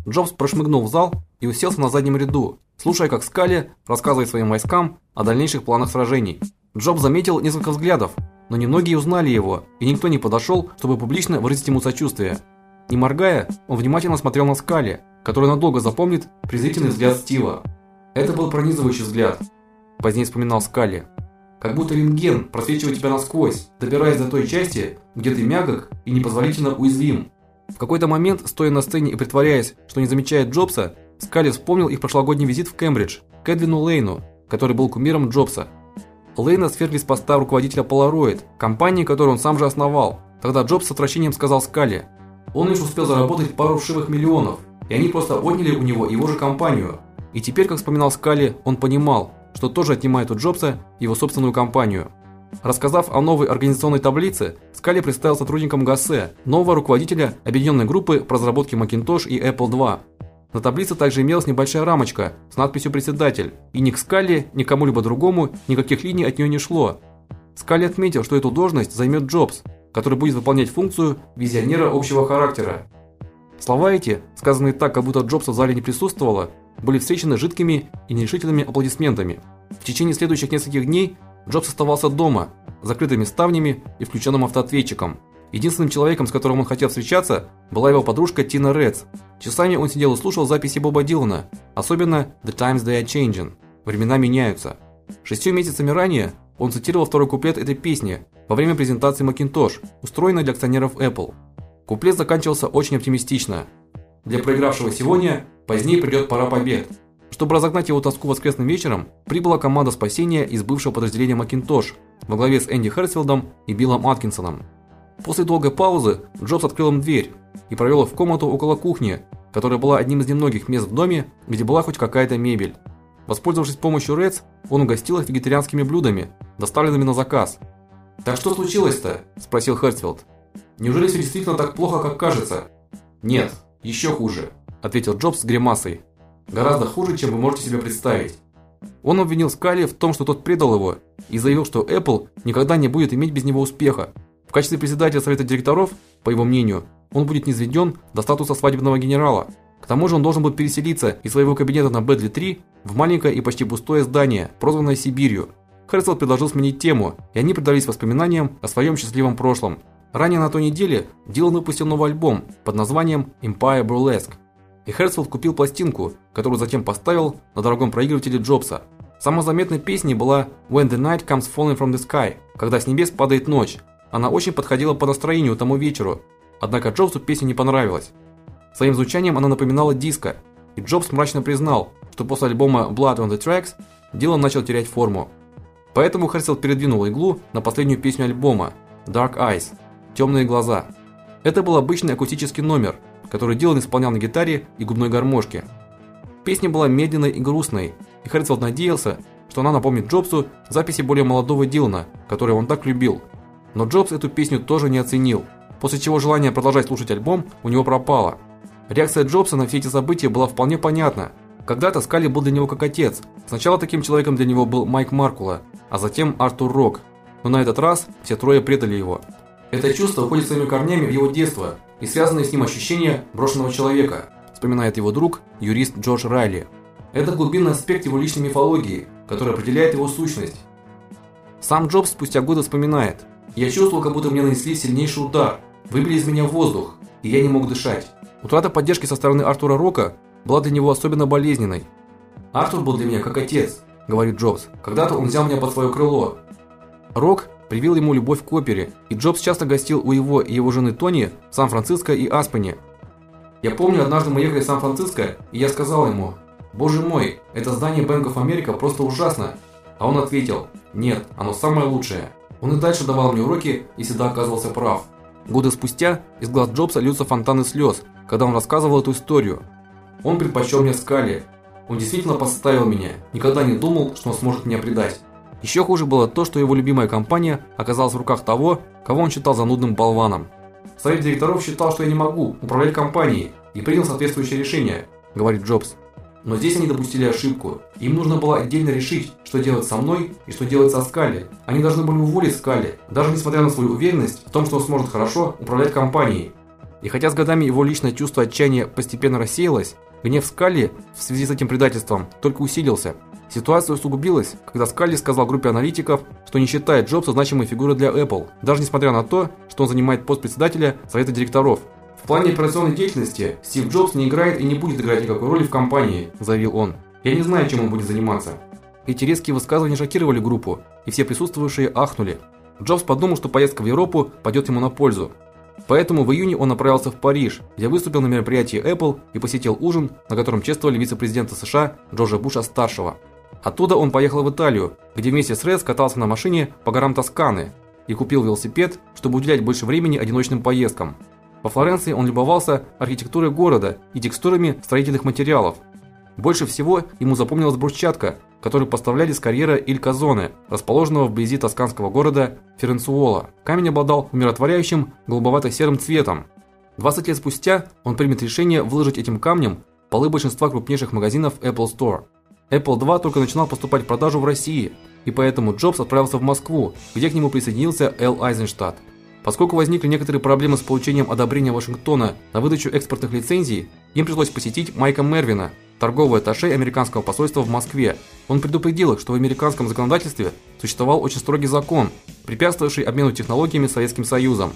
Джобс прошмыгнул в зал и уселся на заднем ряду, слушая, как Скали рассказывает своим войскам о дальнейших планах сражений. Джобс заметил несколько взглядов, но немногие узнали его, и никто не подошел, чтобы публично выразить ему сочувствие. Не моргая, он внимательно смотрел на Скали, который надолго запомнит презрительный взгляд Стива. Это был пронизывающий взгляд, позднее вспоминал Скали. Как будто рентген просвечивает тебя насквозь, добираясь до той части, где ты мягок и непозволительно уязвим. В какой-то момент, стоя на сцене и притворяясь, что не замечает Джобса, Скали вспомнил их прошлогодний визит в Кембридж к Эдвину Лейну, который был кумиром Джобса. Лейна свергли с поста руководителя Polaroid, компании, которую он сам же основал. Тогда Джобс с отвращением сказал Скали: "Он лишь успел заработать пару вшивых миллионов, и они просто отняли у него его же компанию". И теперь, как вспоминал Скали, он понимал, что тоже отнимает у Джобса его собственную компанию. Рассказав о новой организационной таблице, Скали представил сотрудникам ГАСЕ, нового руководителя объединенной группы по разработке Macintosh и Apple II. На таблице также имелась небольшая рамочка с надписью председатель, и ни к Скали, ни кому-либо другому никаких линий от нее не шло. Скали отметил, что эту должность займет Джобс, который будет выполнять функцию визионера общего характера. Слова эти, сказанные так, как будто Джобса в зале не присутствовало, были встречены жидкими и нерешительными аплодисментами. В течение следующих нескольких дней Джобс оставался дома, закрытыми ставнями и включенным автоответчиком. Единственным человеком, с которым он хотел встречаться, была его подружка Тина Редс. Часами он сидел и слушал записи Боба Дилана, особенно The Times They Are Changing. Времена меняются. Шестью месяцами ранее он цитировал второй куплет этой песни во время презентации Macintosh, устроенной для акционеров Apple. Куплет заканчивался очень оптимистично. Для проигравшего сегодня позднее придет пора побед. Чтобы разогнать его тоску воскресным вечером, прибыла команда спасения из бывшего подразделения Macintosh во главе с Энди Херсфилдом и Биллом Аткинсоном. После долгой паузы Джобс открыл им дверь и провел их в комнату около кухни, которая была одним из немногих мест в доме, где была хоть какая-то мебель. Воспользовавшись помощью Редс, он угостил их вегетарианскими блюдами, доставленными на заказ. "Так что случилось-то?" спросил Херсфилд. Неужели все действительно так плохо, как кажется? Нет, Еще хуже, ответил Джобс с гримасой. Гораздо хуже, чем вы можете себе представить. Он обвинил Скали в том, что тот предал его, и заявил, что Apple никогда не будет иметь без него успеха. В качестве председателя совета директоров, по его мнению, он будет низведен до статуса свадебного генерала. К тому же он должен будет переселиться из своего кабинета на Бэдли 3 в маленькое и почти пустое здание, прозванное Сибирью. Херцел предложил сменить тему, и они предались воспоминаниям о своем счастливом прошлом. Ранее на той неделе Дилан выпустил новый альбом под названием Empire Burlesque. И Херцфилд купил пластинку, которую затем поставил на дорогом проигрывателе Джобса. Самой заметной песней была When the Night Comes Falling from the Sky, когда с небес падает ночь. Она очень подходила по настроению тому вечеру. Однако Джобсу песня не понравилась. Своим звучанием она напоминала диско, и Джобс мрачно признал, что после альбома Blood on the Tracks Дилан начал терять форму. Поэтому Херцфилд передвинул иглу на последнюю песню альбома Dark Eyes Темные глаза. Это был обычный акустический номер, который Дилан исполнял на гитаре и губной гармошке. Песня была медленной и грустной, и Херцфилд надеялся, что она напомнит Джобсу записи более молодого Дилана, который он так любил. Но Джобс эту песню тоже не оценил, после чего желание продолжать слушать альбом у него пропало. Реакция Джобса на все эти события была вполне понятна. Когда-то Скали был для него как отец. Сначала таким человеком для него был Майк Маркула, а затем Артур Рок. Но на этот раз все трое предали его. Это чувство уходит своими корнями в его детство и связанное с ним ощущение брошенного человека, вспоминает его друг, юрист Джордж Райли. Это глубинный аспект его личной мифологии, который определяет его сущность. Сам Джобс спустя годы вспоминает: "Я чувствовал, как будто мне нанесли сильнейший удар, выбили из меня воздух, и я не мог дышать". Утрата поддержки со стороны Артура Рока была для него особенно болезненной. "Артур был для меня как отец", говорит Джобс. "Когда-то он взял меня под свое крыло". Рок привил ему любовь к опере, и Джобс часто гостил у его и его жены Тони в Сан-Франциско и Аспене. Я помню, однажды мы ехали в Сан-Франциско, и я сказал ему: "Боже мой, это здание Bank of America просто ужасно". А он ответил: "Нет, оно самое лучшее". Он и дальше давал мне уроки и всегда оказывался прав. Годы спустя из глаз Джобса льются фонтаны слез, когда он рассказывал эту историю. Он предпочел мне Скали. Он действительно подставил меня. Никогда не думал, что он сможет меня предать. Еще хуже было то, что его любимая компания оказалась в руках того, кого он считал занудным болваном. Совет директоров считал, что я не могу управлять компанией и принял соответствующее решение, говорит Джобс. Но здесь они допустили ошибку. Им нужно было отдельно решить, что делать со мной и что делать со Скали. Они должны были уволить Скали, даже несмотря на свою уверенность в том, что он сможет хорошо управлять компанией. И хотя с годами его личное чувство отчаяния постепенно рассеялось, гнев Скали в связи с этим предательством только усилился. Ситуация усугубилась, когда Скалли сказал группе аналитиков, что не считает Джобса значимой фигурой для Apple, даже несмотря на то, что он занимает пост председателя совета директоров. В плане операционной деятельности Стив Джобс не играет и не будет играть никакой роли в компании, заявил он. Я не знаю, чем он будет заниматься. Эти резкие высказывания шокировали группу, и все присутствующие ахнули. Джобс подумал, что поездка в Европу пойдет ему на пользу. Поэтому в июне он направился в Париж, где выступил на мероприятии Apple и посетил ужин, на котором чествовали вице-президента США Джорджа Буша старшего. Оттуда он поехал в Италию, где вместе с Рес катался на машине по горам Тосканы и купил велосипед, чтобы уделять больше времени одиночным поездкам. Во Флоренции он любовался архитектурой города и текстурами строительных материалов. Больше всего ему запомнилась брусчатка, которую поставляли с карьера Иль Казоне, расположенного вблизи тосканского города Ференцуола. Камень обладал умиротворяющим голубовато-серым цветом. 20 лет спустя он примет решение выложить этим камнем полы большинства крупнейших магазинов Apple Store. Apple II только начинал поступать в продажу в России, и поэтому Джобс отправился в Москву, где к нему присоединился Эл Айзенштадт. Поскольку возникли некоторые проблемы с получением одобрения Вашингтона на выдачу экспортных лицензий, им пришлось посетить Майка Мервина, торгового атташе американского посольства в Москве. Он предупредил их, что в американском законодательстве существовал очень строгий закон, препятствовавший обмену технологиями с Советским Союзом.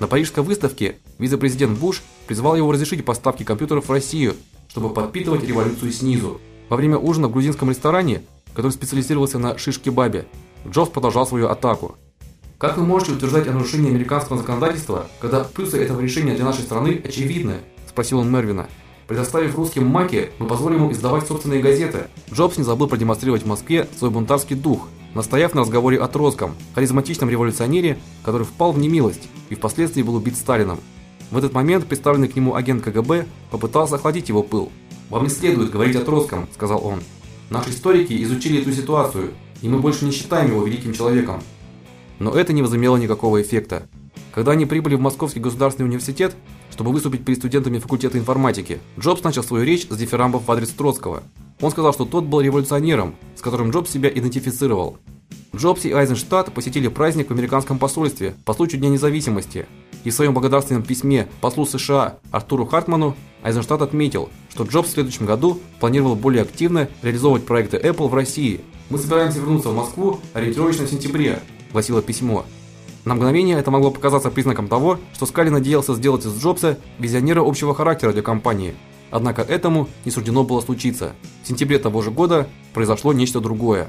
На парижской выставке вице-президент Буш призвал его разрешить поставки компьютеров в Россию, чтобы подпитывать революцию снизу. Во время ужина в грузинском ресторане, который специализировался на шиш-кебабе, Джобс продолжал свою атаку. Как вы можете утверждать о нарушении американского законодательства, когда плюсы этого решения для нашей страны очевидны? спросил он Мервина. Предоставив русским маки, мы позволим им издавать собственные газеты. Джобс не забыл продемонстрировать в Москве свой бунтарский дух, настояв на разговоре о Троцком, харизматичном революционере, который впал в немилость и впоследствии был убит Сталином. В этот момент представленный к нему агент КГБ попытался охладить его пыл, вам не следует говорить о Троцком, сказал он. Наши историки изучили эту ситуацию, и мы больше не считаем его великим человеком. Но это не возымело никакого эффекта. Когда они прибыли в Московский государственный университет, чтобы выступить перед студентами факультета информатики, Джобс начал свою речь с дифирамбов в адрес Троцкого. Он сказал, что тот был революционером, с которым Джобс себя идентифицировал. Джобс и Айзенштадт посетили праздник в американском посольстве по случаю Дня независимости. И в своем благодарственном письме послу США Артуру Хартману Айзенштадт отметил, что Джобс в следующем году планировал более активно реализовывать проекты Apple в России. Мы собираемся вернуться в Москву ориентировочно в сентябре, гласило письмо. На мгновение это могло показаться признаком того, что Скали надеялся сделать из Джобса визионера общего характера для компании. Однако этому не суждено было случиться. В сентябре того же года произошло нечто другое.